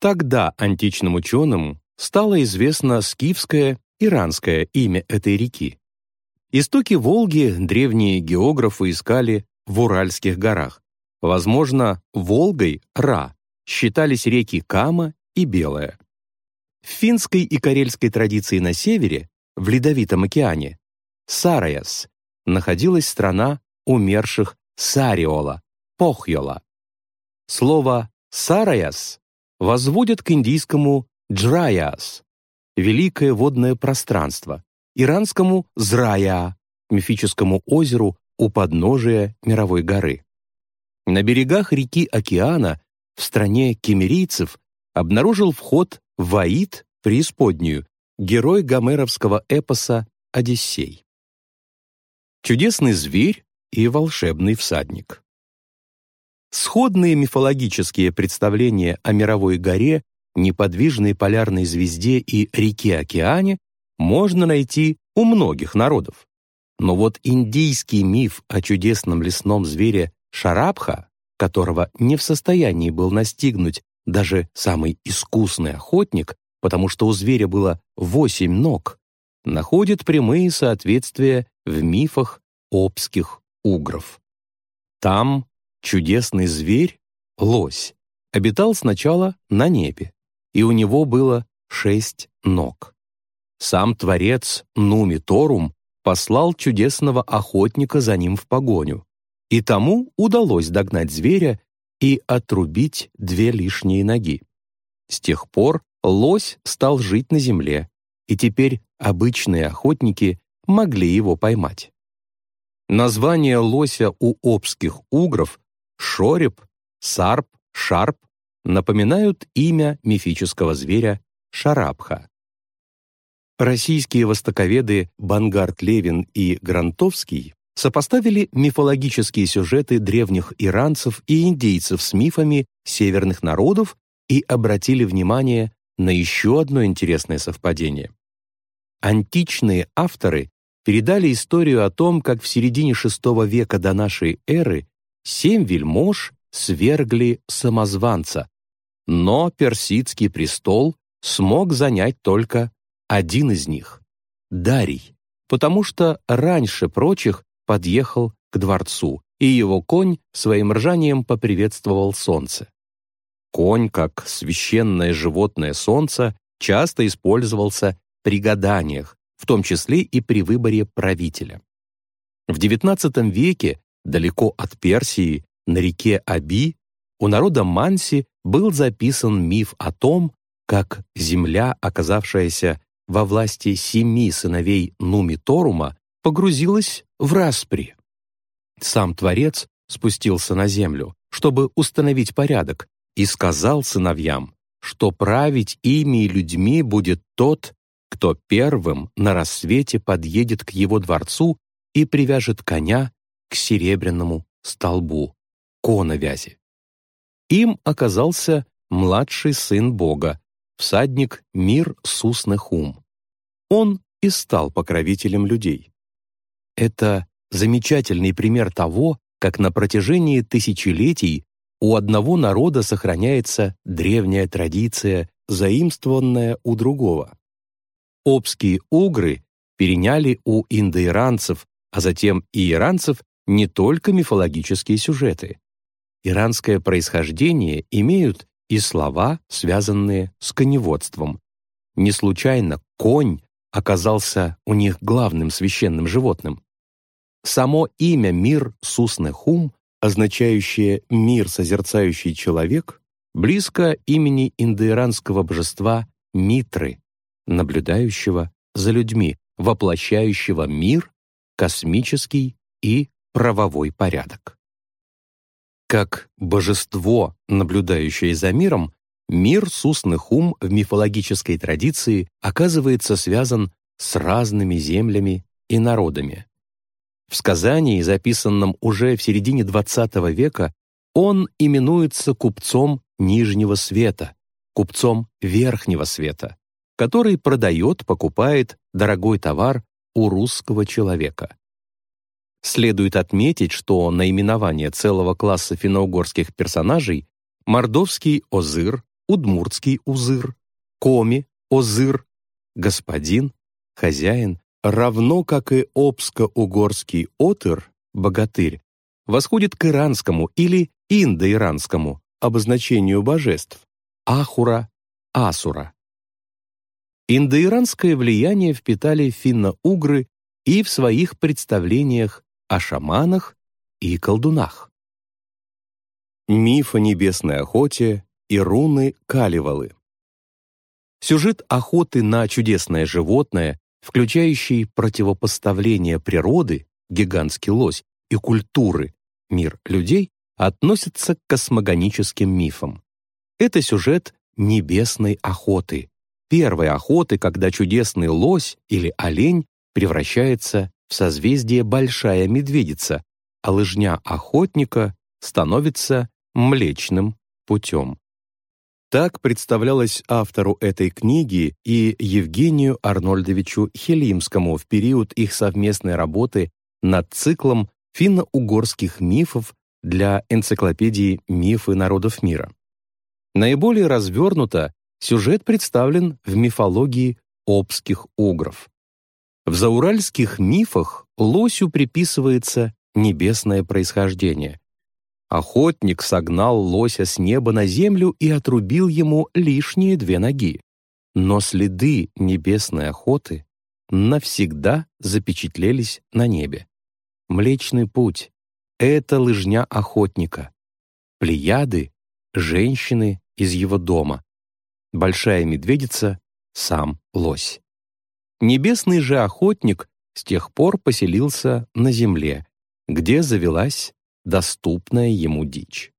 Тогда античным ученым стало известно скифское, иранское имя этой реки. Истоки Волги древние географы искали в Уральских горах. Возможно, Волгой, Ра, считались реки Кама и Белая. В финской и карельской традиции на севере, в Ледовитом океане, Сараяс, находилась страна умерших Сариола, Похьола. Слово «Сараяс» возводят к индийскому «Джраяс» — великое водное пространство, иранскому «Зрая» — мифическому озеру у подножия мировой горы. На берегах реки Океана в стране кемерийцев обнаружил вход в Аид, преисподнюю, герой гомеровского эпоса «Одиссей». Чудесный зверь и волшебный всадник. Сходные мифологические представления о мировой горе, неподвижной полярной звезде и реке-океане можно найти у многих народов. Но вот индийский миф о чудесном лесном звере Шарабха, которого не в состоянии был настигнуть даже самый искусный охотник, потому что у зверя было восемь ног, находит прямые соответствия в мифах обских угров. Там чудесный зверь, лось, обитал сначала на небе, и у него было шесть ног. Сам творец Нуми Торум послал чудесного охотника за ним в погоню, и тому удалось догнать зверя и отрубить две лишние ноги. С тех пор лось стал жить на земле, и теперь обычные охотники могли его поймать. Названия лося у обских угров Шореп, Сарп, Шарп напоминают имя мифического зверя Шарабха. Российские востоковеды Бангард Левин и Грантовский сопоставили мифологические сюжеты древних иранцев и индейцев с мифами северных народов и обратили внимание на еще одно интересное совпадение. Античные авторы передали историю о том, как в середине VI века до нашей эры семь вельмож свергли самозванца, но персидский престол смог занять только один из них — Дарий, потому что раньше прочих подъехал к дворцу, и его конь своим ржанием поприветствовал солнце. Конь, как священное животное солнца, часто использовался при гаданиях, в том числе и при выборе правителя. В XIX веке, далеко от Персии, на реке Аби, у народа Манси был записан миф о том, как земля, оказавшаяся во власти семи сыновей Нуми-Торума, погрузилась в распри. Сам Творец спустился на землю, чтобы установить порядок, и сказал сыновьям, что править ими и людьми будет тот, кто первым на рассвете подъедет к его дворцу и привяжет коня к серебряному столбу, коновязи. Им оказался младший сын Бога, всадник Мир Суснехум. Он и стал покровителем людей. Это замечательный пример того, как на протяжении тысячелетий у одного народа сохраняется древняя традиция, заимствованная у другого. Обские угры переняли у индоиранцев а затем и иранцев не только мифологические сюжеты. Иранское происхождение имеют и слова, связанные с коневодством. Не случайно конь оказался у них главным священным животным. Само имя «Мир Суснехум», означающее «мир, созерцающий человек», близко имени индоиранского божества Митры, наблюдающего за людьми, воплощающего мир, космический и правовой порядок. Как божество, наблюдающее за миром, мир сусных ум в мифологической традиции оказывается связан с разными землями и народами. В сказании, записанном уже в середине XX века, он именуется купцом Нижнего Света, купцом Верхнего Света, который продает, покупает дорогой товар у русского человека. Следует отметить, что наименование целого класса финно-угорских персонажей Мордовский Озыр, Удмуртский Узыр, Коми Озыр, Господин, Хозяин, равно как и Обско-Угорский Отыр, Богатырь, восходит к иранскому или индоиранскому обозначению божеств Ахура, Асура. Индоиранское влияние впитали финно-угры и в своих представлениях о шаманах и колдунах. Миф о небесной охоте и руны Каливалы. Сюжет охоты на чудесное животное, включающий противопоставление природы, гигантский лось, и культуры, мир людей, относится к космогоническим мифам. Это сюжет небесной охоты, первой охоты, когда чудесный лось или олень превращается созвездие Большая Медведица, а лыжня охотника становится Млечным путем. Так представлялось автору этой книги и Евгению Арнольдовичу Хелимскому в период их совместной работы над циклом финно-угорских мифов для энциклопедии «Мифы народов мира». Наиболее развернуто сюжет представлен в мифологии обских угров. В зауральских мифах лосю приписывается небесное происхождение. Охотник согнал лося с неба на землю и отрубил ему лишние две ноги. Но следы небесной охоты навсегда запечатлелись на небе. Млечный путь — это лыжня охотника. Плеяды — женщины из его дома. Большая медведица — сам лось. Небесный же охотник с тех пор поселился на земле, где завелась доступная ему дичь.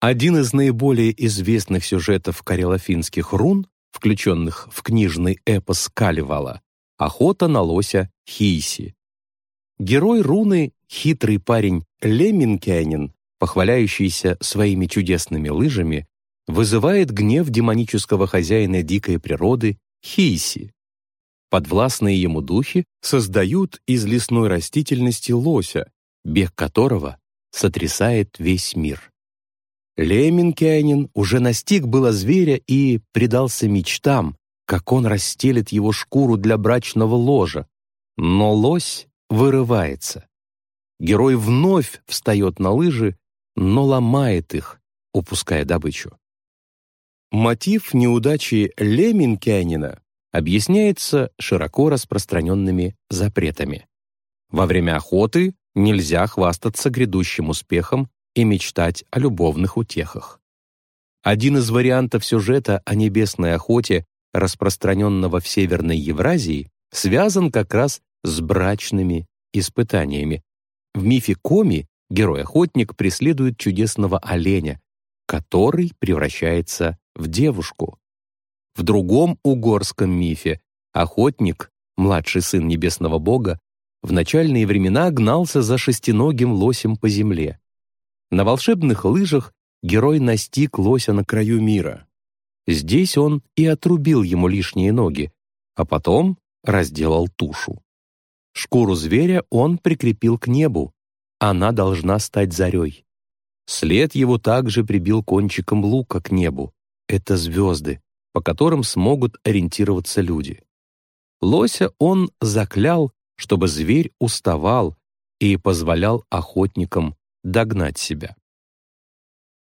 Один из наиболее известных сюжетов карелофинских рун, включенных в книжный эпос Каливала, охота на лося Хиси. Герой руны — хитрый парень Леминкянин, похваляющийся своими чудесными лыжами, вызывает гнев демонического хозяина дикой природы Хейси. Подвластные ему духи создают из лесной растительности лося, бег которого сотрясает весь мир. Леменкянин уже настиг было зверя и предался мечтам, как он расстелит его шкуру для брачного ложа. Но лось вырывается. Герой вновь встает на лыжи, но ломает их, упуская добычу. Мотив неудачи Леминкянина объясняется широко распространенными запретами. Во время охоты нельзя хвастаться грядущим успехом и мечтать о любовных утехах. Один из вариантов сюжета о небесной охоте, распространенного в Северной Евразии, связан как раз с брачными испытаниями. В мифе Коми герой-охотник преследует чудесного оленя, который превращается в девушку. В другом угорском мифе охотник, младший сын небесного бога, в начальные времена гнался за шестиногим лосем по земле. На волшебных лыжах герой настиг лося на краю мира. Здесь он и отрубил ему лишние ноги, а потом разделал тушу. Шкуру зверя он прикрепил к небу, она должна стать зарей. След его также прибил кончиком лука к небу, это звезды, по которым смогут ориентироваться люди. Лося он заклял, чтобы зверь уставал и позволял охотникам догнать себя.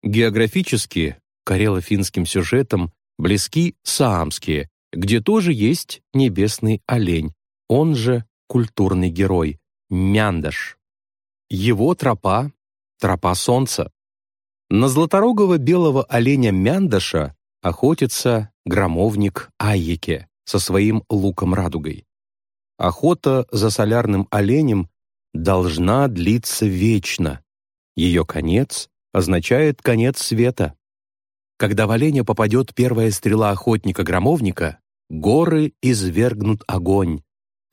Географически карело-финским сюжетам близки саамские, где тоже есть небесный олень, он же культурный герой, Мяндаш. Его тропа — тропа солнца. На златорогого белого оленя Мяндаша охотится громовник Айеке со своим луком-радугой. Охота за солярным оленем должна длиться вечно. Ее конец означает конец света. Когда в оленя попадет первая стрела охотника-громовника, горы извергнут огонь,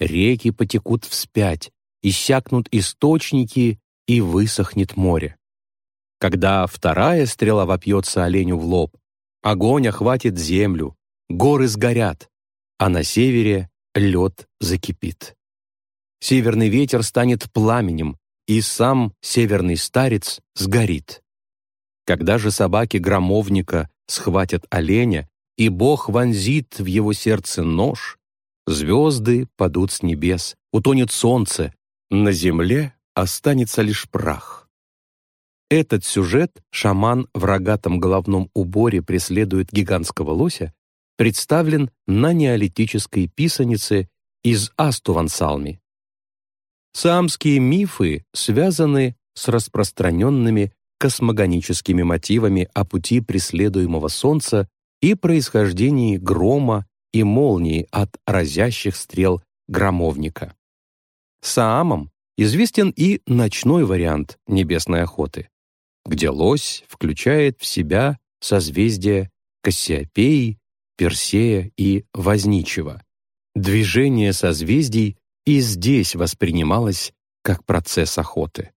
реки потекут вспять, иссякнут источники и высохнет море. Когда вторая стрела вопьется оленю в лоб, огонь охватит землю, горы сгорят, а на севере лед закипит. Северный ветер станет пламенем, и сам северный старец сгорит. Когда же собаки громовника схватят оленя, и Бог вонзит в его сердце нож, звезды падут с небес, утонет солнце, на земле останется лишь прах. Этот сюжет шаман в рогатом головном уборе преследует гигантского лося, представлен на неолитической писанице из Астувансалми. Самские мифы связаны с распространенными космогоническими мотивами о пути преследуемого Солнца и происхождении грома и молнии от разящих стрел громовника. Саамам известен и ночной вариант небесной охоты, где лось включает в себя созвездия Кассиопеи, Персея и Возничего. Движение созвездий и здесь воспринималось как процесс охоты.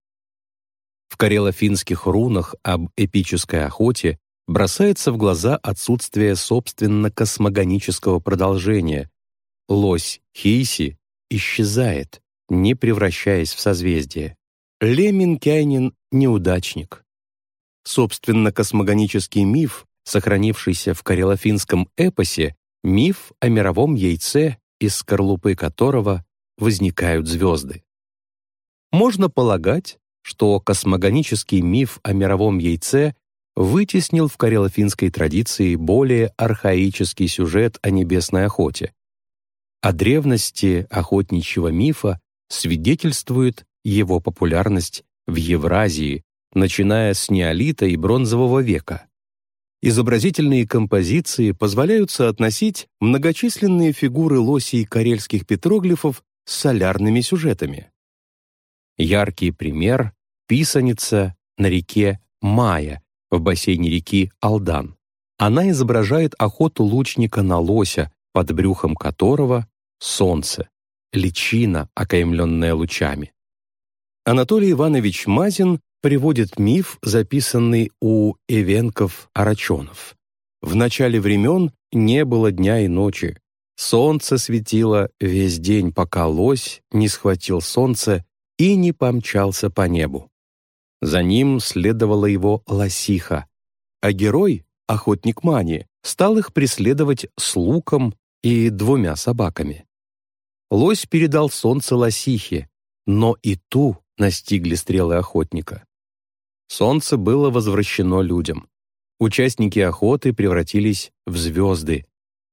В карело-финских рунах об эпической охоте бросается в глаза отсутствие собственно космогонического продолжения. Лось Хейси исчезает, не превращаясь в созвездие. Леминкайнин — неудачник. Собственно, космогонический миф, сохранившийся в карелофинском эпосе, миф о мировом яйце, из скорлупы которого возникают звезды. Можно полагать, что космогонический миф о мировом яйце вытеснил в карело-финской традиции более архаический сюжет о небесной охоте. О древности охотничьего мифа свидетельствует его популярность в Евразии, начиная с неолита и бронзового века. Изобразительные композиции позволяют соотносить многочисленные фигуры лосей карельских петроглифов с солярными сюжетами. Яркий пример — писаница на реке Мая в бассейне реки Алдан. Она изображает охоту лучника на лося, под брюхом которого — солнце, личина, окаймленная лучами. Анатолий Иванович Мазин приводит миф, записанный у Эвенков-Арачонов. В начале времен не было дня и ночи. Солнце светило весь день, пока лось не схватил солнце и не помчался по небу. За ним следовала его лосиха, а герой, охотник Мани, стал их преследовать с луком и двумя собаками. Лось передал солнце лосихе, но и ту настигли стрелы охотника. Солнце было возвращено людям. Участники охоты превратились в звезды.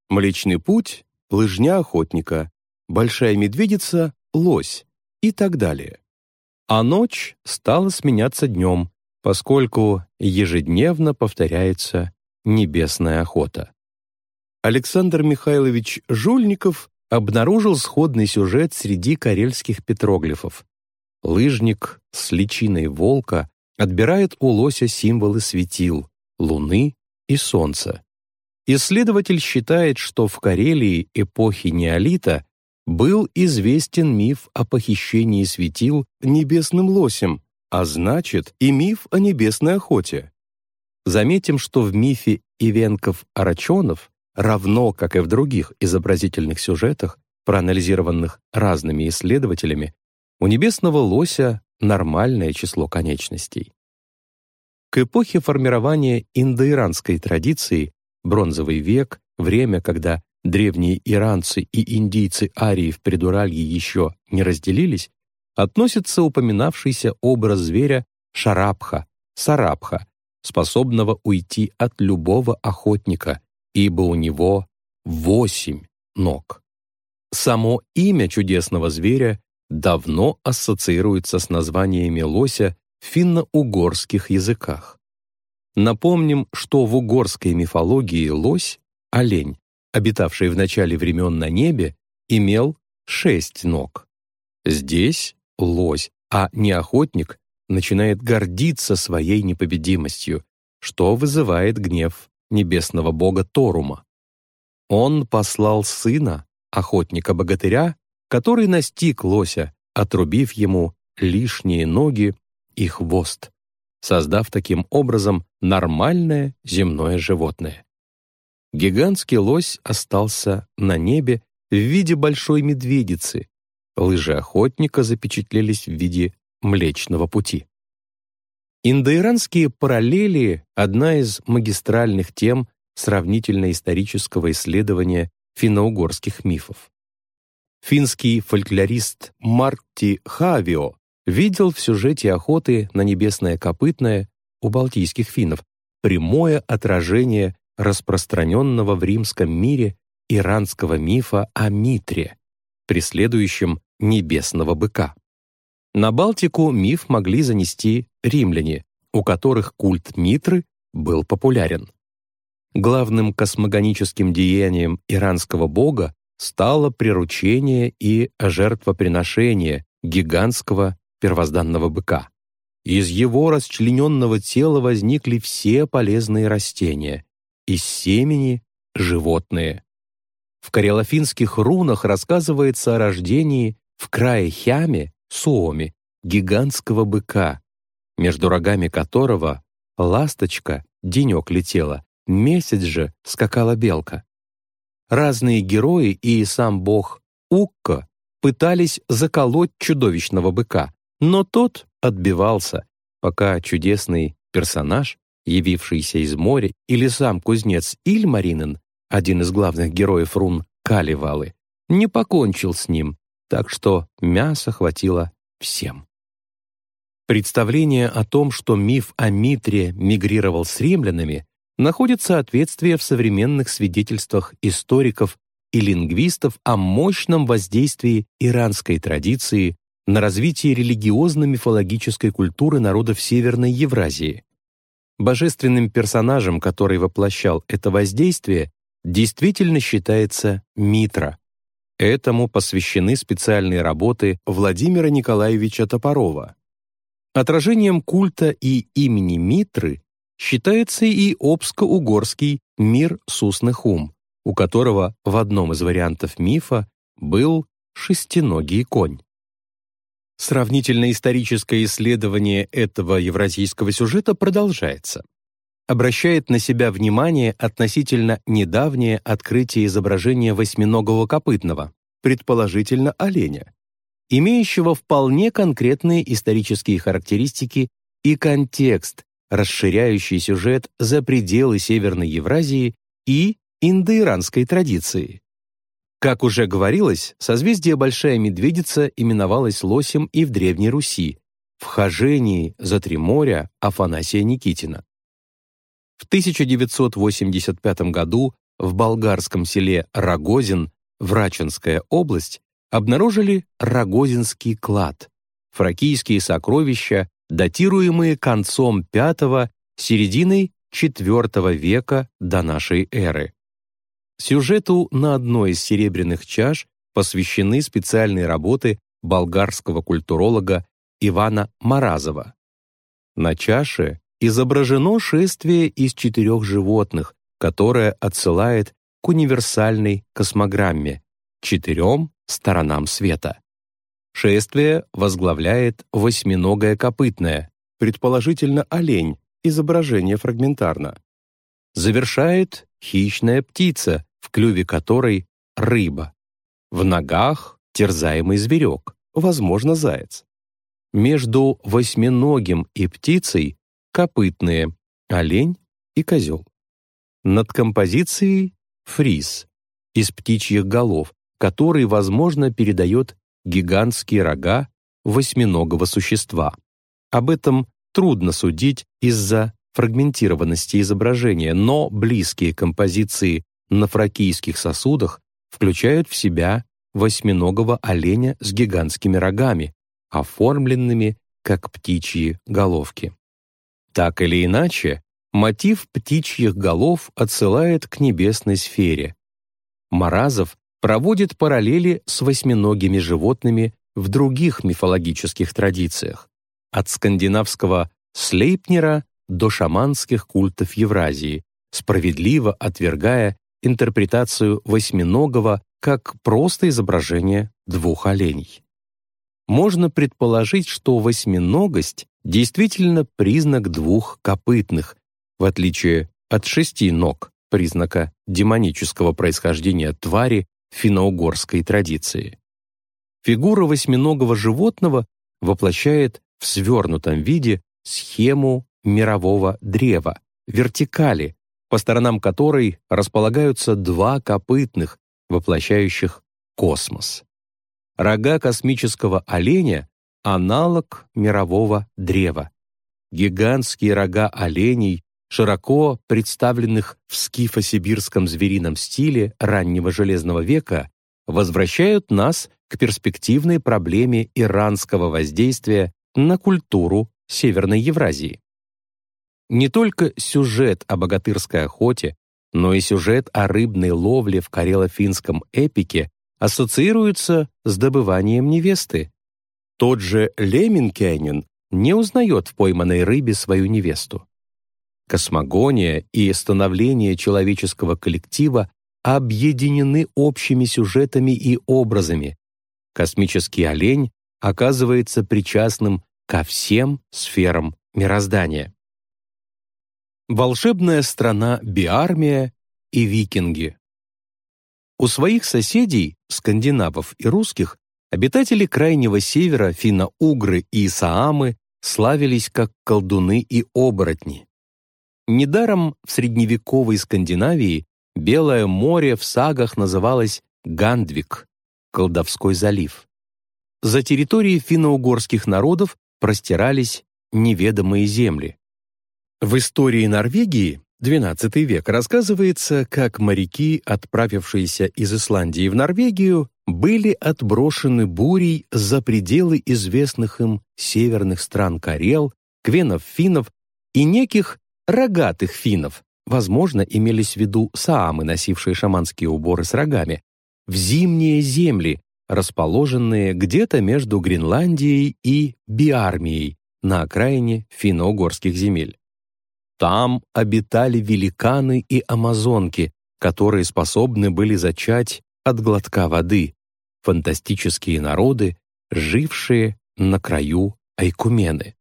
Млечный путь — лыжня охотника, большая медведица — лось, и так далее. А ночь стала сменяться днем, поскольку ежедневно повторяется небесная охота. Александр Михайлович Жульников обнаружил сходный сюжет среди карельских петроглифов. Лыжник с личиной волка отбирает у лося символы светил, луны и солнца. Исследователь считает, что в Карелии эпохи неолита был известен миф о похищении светил небесным лосем, а значит и миф о небесной охоте. Заметим, что в мифе Ивенков-Арачонов, равно как и в других изобразительных сюжетах, проанализированных разными исследователями, у небесного лося нормальное число конечностей. К эпохе формирования индоиранской традиции, бронзовый век, время, когда древние иранцы и индийцы Арии в Придуралье еще не разделились, относится упоминавшийся образ зверя Шарабха, Сарабха, способного уйти от любого охотника, ибо у него восемь ног. Само имя чудесного зверя давно ассоциируется с названиями лося в финно-угорских языках. Напомним, что в угорской мифологии лось, олень, обитавший в начале времен на небе, имел шесть ног. Здесь лось, а не охотник, начинает гордиться своей непобедимостью, что вызывает гнев небесного бога Торума. Он послал сына, охотника-богатыря, который настиг лося, отрубив ему лишние ноги и хвост, создав таким образом нормальное земное животное. Гигантский лось остался на небе в виде большой медведицы, лыжи охотника запечатлелись в виде Млечного Пути. Индоиранские параллели — одна из магистральных тем сравнительно-исторического исследования финно-угорских мифов. Финский фольклорист Марти Хавио видел в сюжете охоты на небесное копытное у балтийских финнов прямое отражение распространенного в римском мире иранского мифа о Митре, преследующем небесного быка. На Балтику миф могли занести римляне, у которых культ Митры был популярен. Главным космогоническим деянием иранского бога стало приручение и жертвоприношение гигантского первозданного быка. Из его расчлененного тела возникли все полезные растения, из семени — животные. В карелофинских рунах рассказывается о рождении в крае Хяме Суоми, гигантского быка, между рогами которого ласточка денек летела, месяц же скакала белка. Разные герои и сам бог Укко пытались заколоть чудовищного быка, но тот отбивался, пока чудесный персонаж, явившийся из моря, или сам кузнец Ильмаринен, один из главных героев рун Каливалы, не покончил с ним, так что мяса хватило всем. Представление о том, что миф о Митре мигрировал с римлянами, находит соответствие в современных свидетельствах историков и лингвистов о мощном воздействии иранской традиции на развитие религиозно-мифологической культуры народов Северной Евразии. Божественным персонажем, который воплощал это воздействие, действительно считается Митра, Этому посвящены специальные работы Владимира Николаевича Топорова. Отражением культа и имени Митры считается и обско-угорский мир Суснехум, у которого в одном из вариантов мифа был шестиногий конь. Сравнительно-историческое исследование этого евразийского сюжета продолжается обращает на себя внимание относительно недавнее открытие изображения восьминогого копытного, предположительно оленя, имеющего вполне конкретные исторические характеристики и контекст, расширяющий сюжет за пределы Северной Евразии и индоиранской традиции. Как уже говорилось, созвездие Большая Медведица именовалось лосем и в Древней Руси, в хожении за три моря Афанасия Никитина. В 1985 году в болгарском селе Рогозин, Врачинская область, обнаружили Рогозинский клад, фракийские сокровища, датируемые концом V – серединой IV века до нашей эры. Сюжету на одной из серебряных чаш посвящены специальные работы болгарского культуролога Ивана Маразова. На чаше изображено шествие из четырех животных, которое отсылает к универсальной космограмме — четырем сторонам света. Шествие возглавляет восьминогое копытное, предположительно олень, изображение фрагментарно. Завершает хищная птица, в клюве которой рыба. В ногах терзаемый зверек, возможно, заяц. Между восьминогим и птицей копытные, олень и козел. Над композицией — фриз, из птичьих голов, который, возможно, передает гигантские рога восьминогого существа. Об этом трудно судить из-за фрагментированности изображения, но близкие композиции на фракийских сосудах включают в себя восьминогого оленя с гигантскими рогами, оформленными как птичьи головки. Так или иначе, мотив птичьих голов отсылает к небесной сфере. Маразов проводит параллели с восьминогими животными в других мифологических традициях, от скандинавского Слейпнера до шаманских культов Евразии, справедливо отвергая интерпретацию восьминогого как просто изображение двух оленей. Можно предположить, что восьминогость действительно признак двух копытных, в отличие от шести ног, признака демонического происхождения твари финно-угорской традиции. Фигура восьминогого животного воплощает в свернутом виде схему мирового древа, вертикали, по сторонам которой располагаются два копытных, воплощающих космос. Рога космического оленя — аналог мирового древа. Гигантские рога оленей, широко представленных в скифо-сибирском зверином стиле раннего Железного века, возвращают нас к перспективной проблеме иранского воздействия на культуру Северной Евразии. Не только сюжет о богатырской охоте, но и сюжет о рыбной ловле в карело-финском эпике ассоциируется с добыванием невесты. Тот же Леменкянин не узнает в пойманной рыбе свою невесту. Космогония и становление человеческого коллектива объединены общими сюжетами и образами. Космический олень оказывается причастным ко всем сферам мироздания волшебная страна Биармия и викинги. У своих соседей, скандинавов и русских, обитатели Крайнего Севера, финно-угры и саамы славились как колдуны и оборотни. Недаром в средневековой Скандинавии Белое море в сагах называлось Гандвик, колдовской залив. За территорией финно-угорских народов простирались неведомые земли. В истории Норвегии XII век рассказывается, как моряки, отправившиеся из Исландии в Норвегию, были отброшены бурей за пределы известных им северных стран Карел, квенов-финнов и неких рогатых финнов, возможно, имелись в виду саамы, носившие шаманские уборы с рогами, в зимние земли, расположенные где-то между Гренландией и Биармией на окраине финно-угорских земель. Там обитали великаны и амазонки, которые способны были зачать от глотка воды, фантастические народы, жившие на краю Айкумены.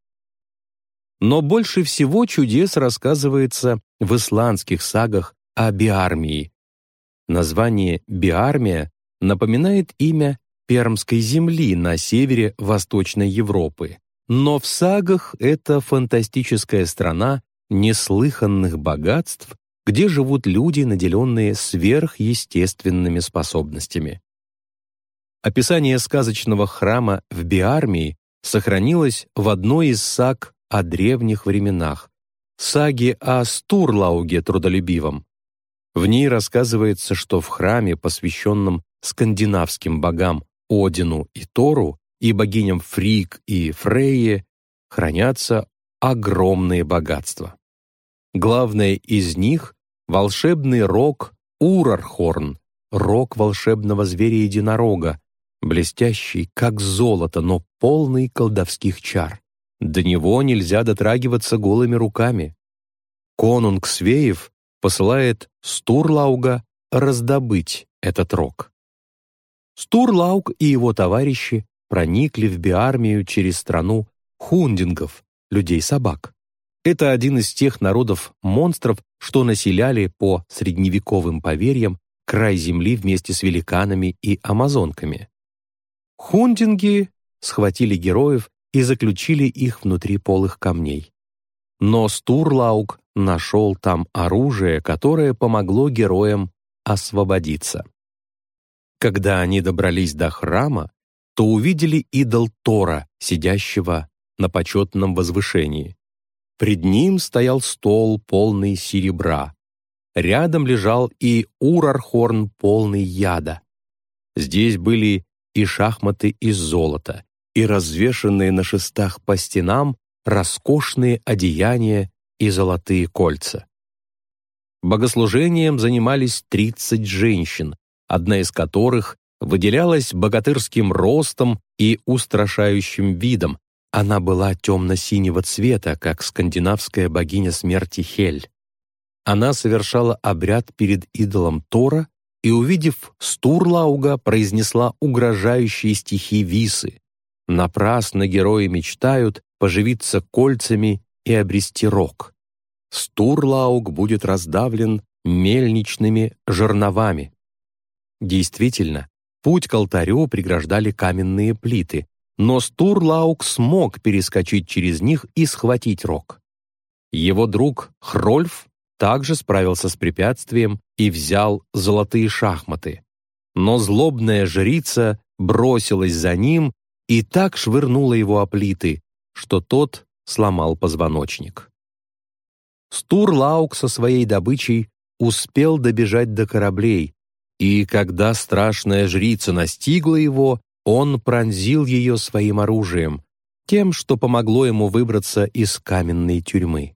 Но больше всего чудес рассказывается в исландских сагах о Биармии. Название Биармия напоминает имя Пермской земли на севере Восточной Европы. Но в сагах это фантастическая страна неслыханных богатств, где живут люди, наделенные сверхъестественными способностями. Описание сказочного храма в Биармии сохранилось в одной из саг о древних временах, саге о Стурлауге трудолюбивом. В ней рассказывается, что в храме, посвященном скандинавским богам Одину и Тору и богиням Фрик и Фрейе, хранятся огромные богатства. Главное из них — волшебный рог Урархорн, рог волшебного зверя-единорога, блестящий, как золото, но полный колдовских чар. До него нельзя дотрагиваться голыми руками. Конунг Свеев посылает Стурлауга раздобыть этот рог. Стурлауг и его товарищи проникли в Биармию через страну хундингов, людей-собак. Это один из тех народов-монстров, что населяли по средневековым поверьям край земли вместе с великанами и амазонками. Хундинги схватили героев и заключили их внутри полых камней. Но Стурлаук нашел там оружие, которое помогло героям освободиться. Когда они добрались до храма, то увидели идол Тора, сидящего на почетном возвышении. Пред ним стоял стол, полный серебра. Рядом лежал и урархорн, полный яда. Здесь были и шахматы из золота, и развешанные на шестах по стенам роскошные одеяния и золотые кольца. Богослужением занимались 30 женщин, одна из которых выделялась богатырским ростом и устрашающим видом. Она была темно-синего цвета, как скандинавская богиня смерти Хель. Она совершала обряд перед идолом Тора и, увидев Стурлауга, произнесла угрожающие стихи Висы. Напрасно герои мечтают поживиться кольцами и обрести рог. Стурлауг будет раздавлен мельничными жерновами. Действительно, путь к алтарю преграждали каменные плиты, но Стурлаук смог перескочить через них и схватить рог. Его друг Хрольф также справился с препятствием и взял золотые шахматы. Но злобная жрица бросилась за ним и так швырнула его о плиты, что тот сломал позвоночник. Стурлаук со своей добычей успел добежать до кораблей, и когда страшная жрица настигла его, он пронзил ее своим оружием, тем, что помогло ему выбраться из каменной тюрьмы.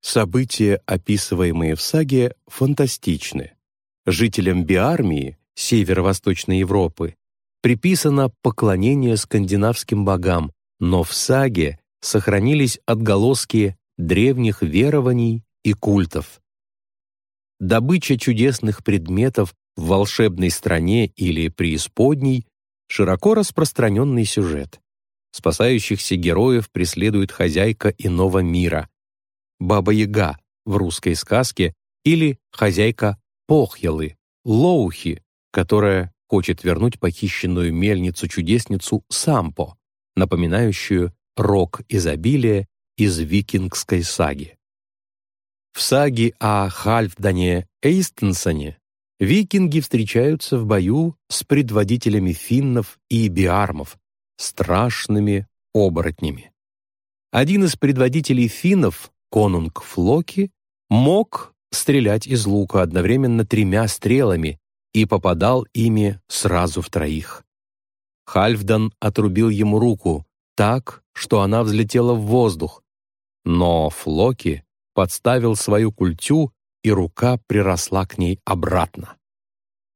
События, описываемые в саге, фантастичны. Жителям Биармии, северо-восточной Европы, приписано поклонение скандинавским богам, но в саге сохранились отголоски древних верований и культов. Добыча чудесных предметов в волшебной стране или преисподней — широко распространенный сюжет. Спасающихся героев преследует хозяйка иного мира — Баба-Яга в русской сказке или хозяйка Похьялы, Лоухи, которая хочет вернуть похищенную мельницу-чудесницу Сампо, напоминающую рок изобилия из викингской саги. В саге о Хальфдане Эйстенсоне викинги встречаются в бою с предводителями финнов и биармов, страшными оборотнями. Один из предводителей финнов, конунг Флоки, мог стрелять из лука одновременно тремя стрелами и попадал ими сразу в троих. Хальфдан отрубил ему руку так, что она взлетела в воздух, но Флоки подставил свою культю, и рука приросла к ней обратно.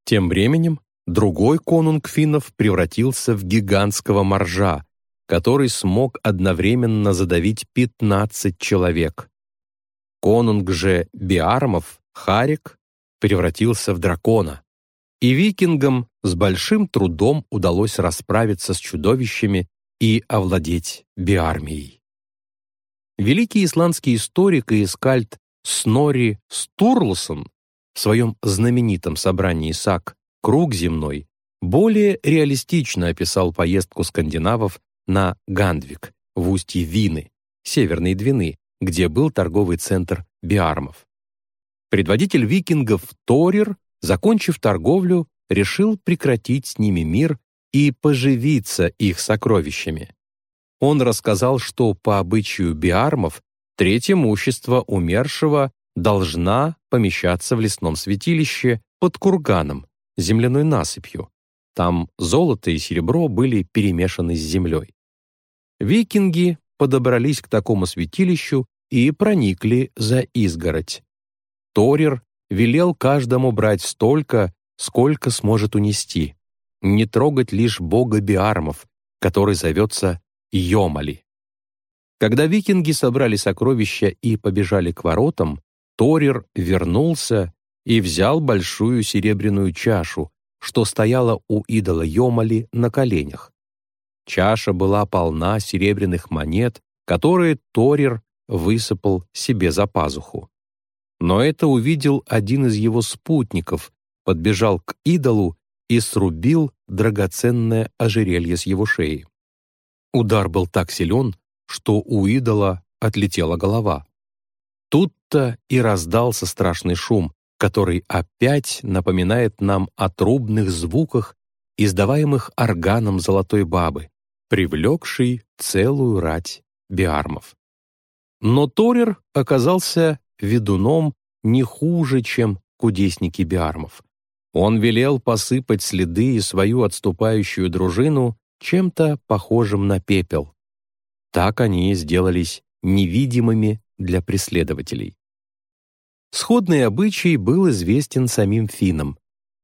Тем временем другой конунг финнов превратился в гигантского моржа, который смог одновременно задавить 15 человек. Конунг же Биармов, Харик, превратился в дракона. И викингам с большим трудом удалось расправиться с чудовищами и овладеть Биармией. Великий исландский историк и эскальт Снори Стурлсон в своем знаменитом собрании САК «Круг земной» более реалистично описал поездку скандинавов на Гандвик в устье Вины, Северной Двины, где был торговый центр Биармов. Предводитель викингов Торир, закончив торговлю, решил прекратить с ними мир и поживиться их сокровищами. Он рассказал, что по обычаю биармов треть имущества умершего должна помещаться в лесном святилище под курганом, земляной насыпью. Там золото и серебро были перемешаны с землей. Викинги подобрались к такому святилищу и проникли за изгородь. Торир велел каждому брать столько, сколько сможет унести, не трогать лишь бога биармов, который зовется Йомали. Когда викинги собрали сокровища и побежали к воротам, Торир вернулся и взял большую серебряную чашу, что стояла у идола Йомали на коленях. Чаша была полна серебряных монет, которые Торир высыпал себе за пазуху. Но это увидел один из его спутников, подбежал к идолу и срубил драгоценное ожерелье с его шеи. Удар был так силен, что у идола отлетела голова. Тут-то и раздался страшный шум, который опять напоминает нам о трубных звуках, издаваемых органом золотой бабы, привлекшей целую рать биармов. Но Торер оказался ведуном не хуже, чем кудесники биармов. Он велел посыпать следы и свою отступающую дружину чем-то похожим на пепел. Так они сделались невидимыми для преследователей. Сходный обычай был известен самим финнам.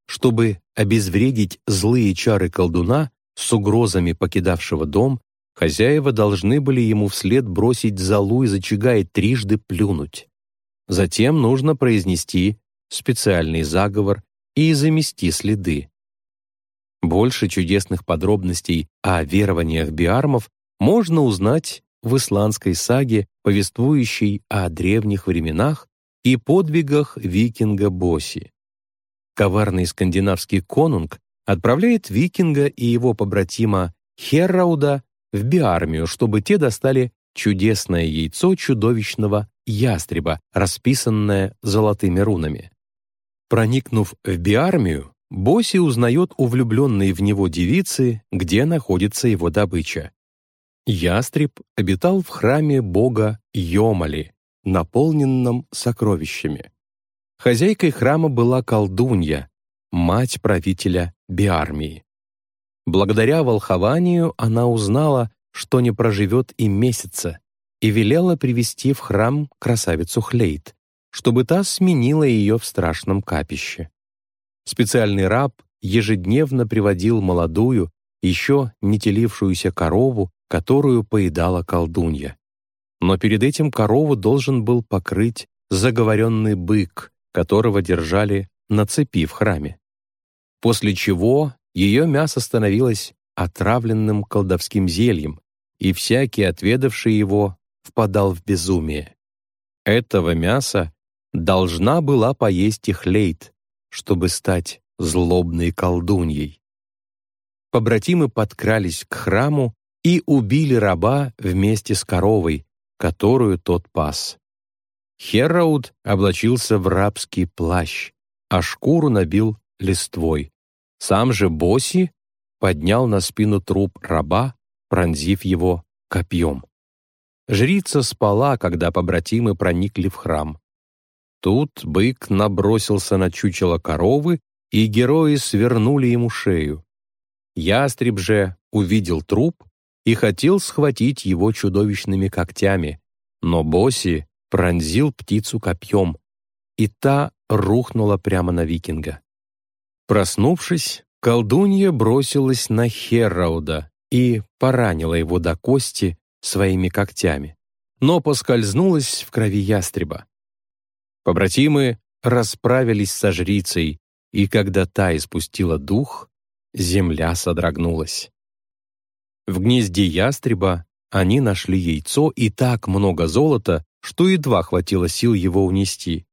Чтобы обезвредить злые чары колдуна с угрозами покидавшего дом, хозяева должны были ему вслед бросить золу из очага и трижды плюнуть. Затем нужно произнести специальный заговор и замести следы. Больше чудесных подробностей о верованиях биармов можно узнать в исландской саге, повествующей о древних временах и подвигах викинга Боси. Коварный скандинавский конунг отправляет викинга и его побратима Херрауда в биармию, чтобы те достали чудесное яйцо чудовищного ястреба, расписанное золотыми рунами. Проникнув в биармию, Боси узнает у влюбленной в него девицы, где находится его добыча. Ястреб обитал в храме бога Йомали, наполненном сокровищами. Хозяйкой храма была колдунья, мать правителя Биармии. Благодаря волхованию она узнала, что не проживет и месяца, и велела привести в храм красавицу Хлейт, чтобы та сменила ее в страшном капище. Специальный раб ежедневно приводил молодую, еще не телившуюся корову, которую поедала колдунья. Но перед этим корову должен был покрыть заговоренный бык, которого держали на цепи в храме. После чего ее мясо становилось отравленным колдовским зельем, и всякий, отведавший его, впадал в безумие. Этого мяса должна была поесть и Хлейт, чтобы стать злобной колдуньей. Побратимы подкрались к храму и убили раба вместе с коровой, которую тот пас. Херауд облачился в рабский плащ, а шкуру набил листвой. Сам же Боси поднял на спину труп раба, пронзив его копьем. Жрица спала, когда побратимы проникли в храм. Тут бык набросился на чучело коровы, и герои свернули ему шею. Ястреб же увидел труп и хотел схватить его чудовищными когтями, но Боси пронзил птицу копьем, и та рухнула прямо на викинга. Проснувшись, колдунья бросилась на Херрауда и поранила его до кости своими когтями, но поскользнулась в крови ястреба. Побратимы расправились со жрицей, и когда та испустила дух, земля содрогнулась. В гнезде ястреба они нашли яйцо и так много золота, что едва хватило сил его унести.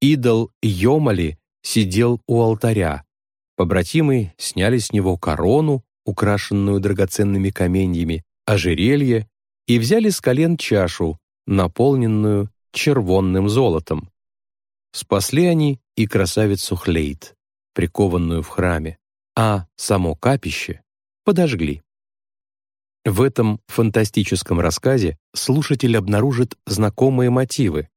Идол Йомали сидел у алтаря. Побратимы сняли с него корону, украшенную драгоценными каменьями, ожерелье и взяли с колен чашу, наполненную червонным золотом. Спасли они и красавицу Хлейт, прикованную в храме, а само капище подожгли. В этом фантастическом рассказе слушатель обнаружит знакомые мотивы.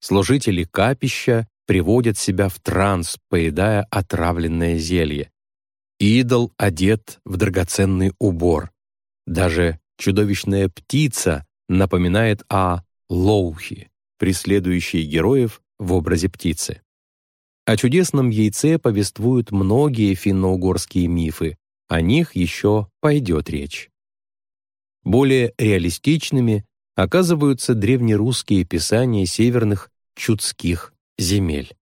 Служители капища приводят себя в транс, поедая отравленное зелье. Идол одет в драгоценный убор. Даже чудовищная птица напоминает о Лоухи, преследующей героев в образе птицы. О чудесном яйце повествуют многие финно-угорские мифы, о них еще пойдет речь. Более реалистичными оказываются древнерусские писания северных чудских земель.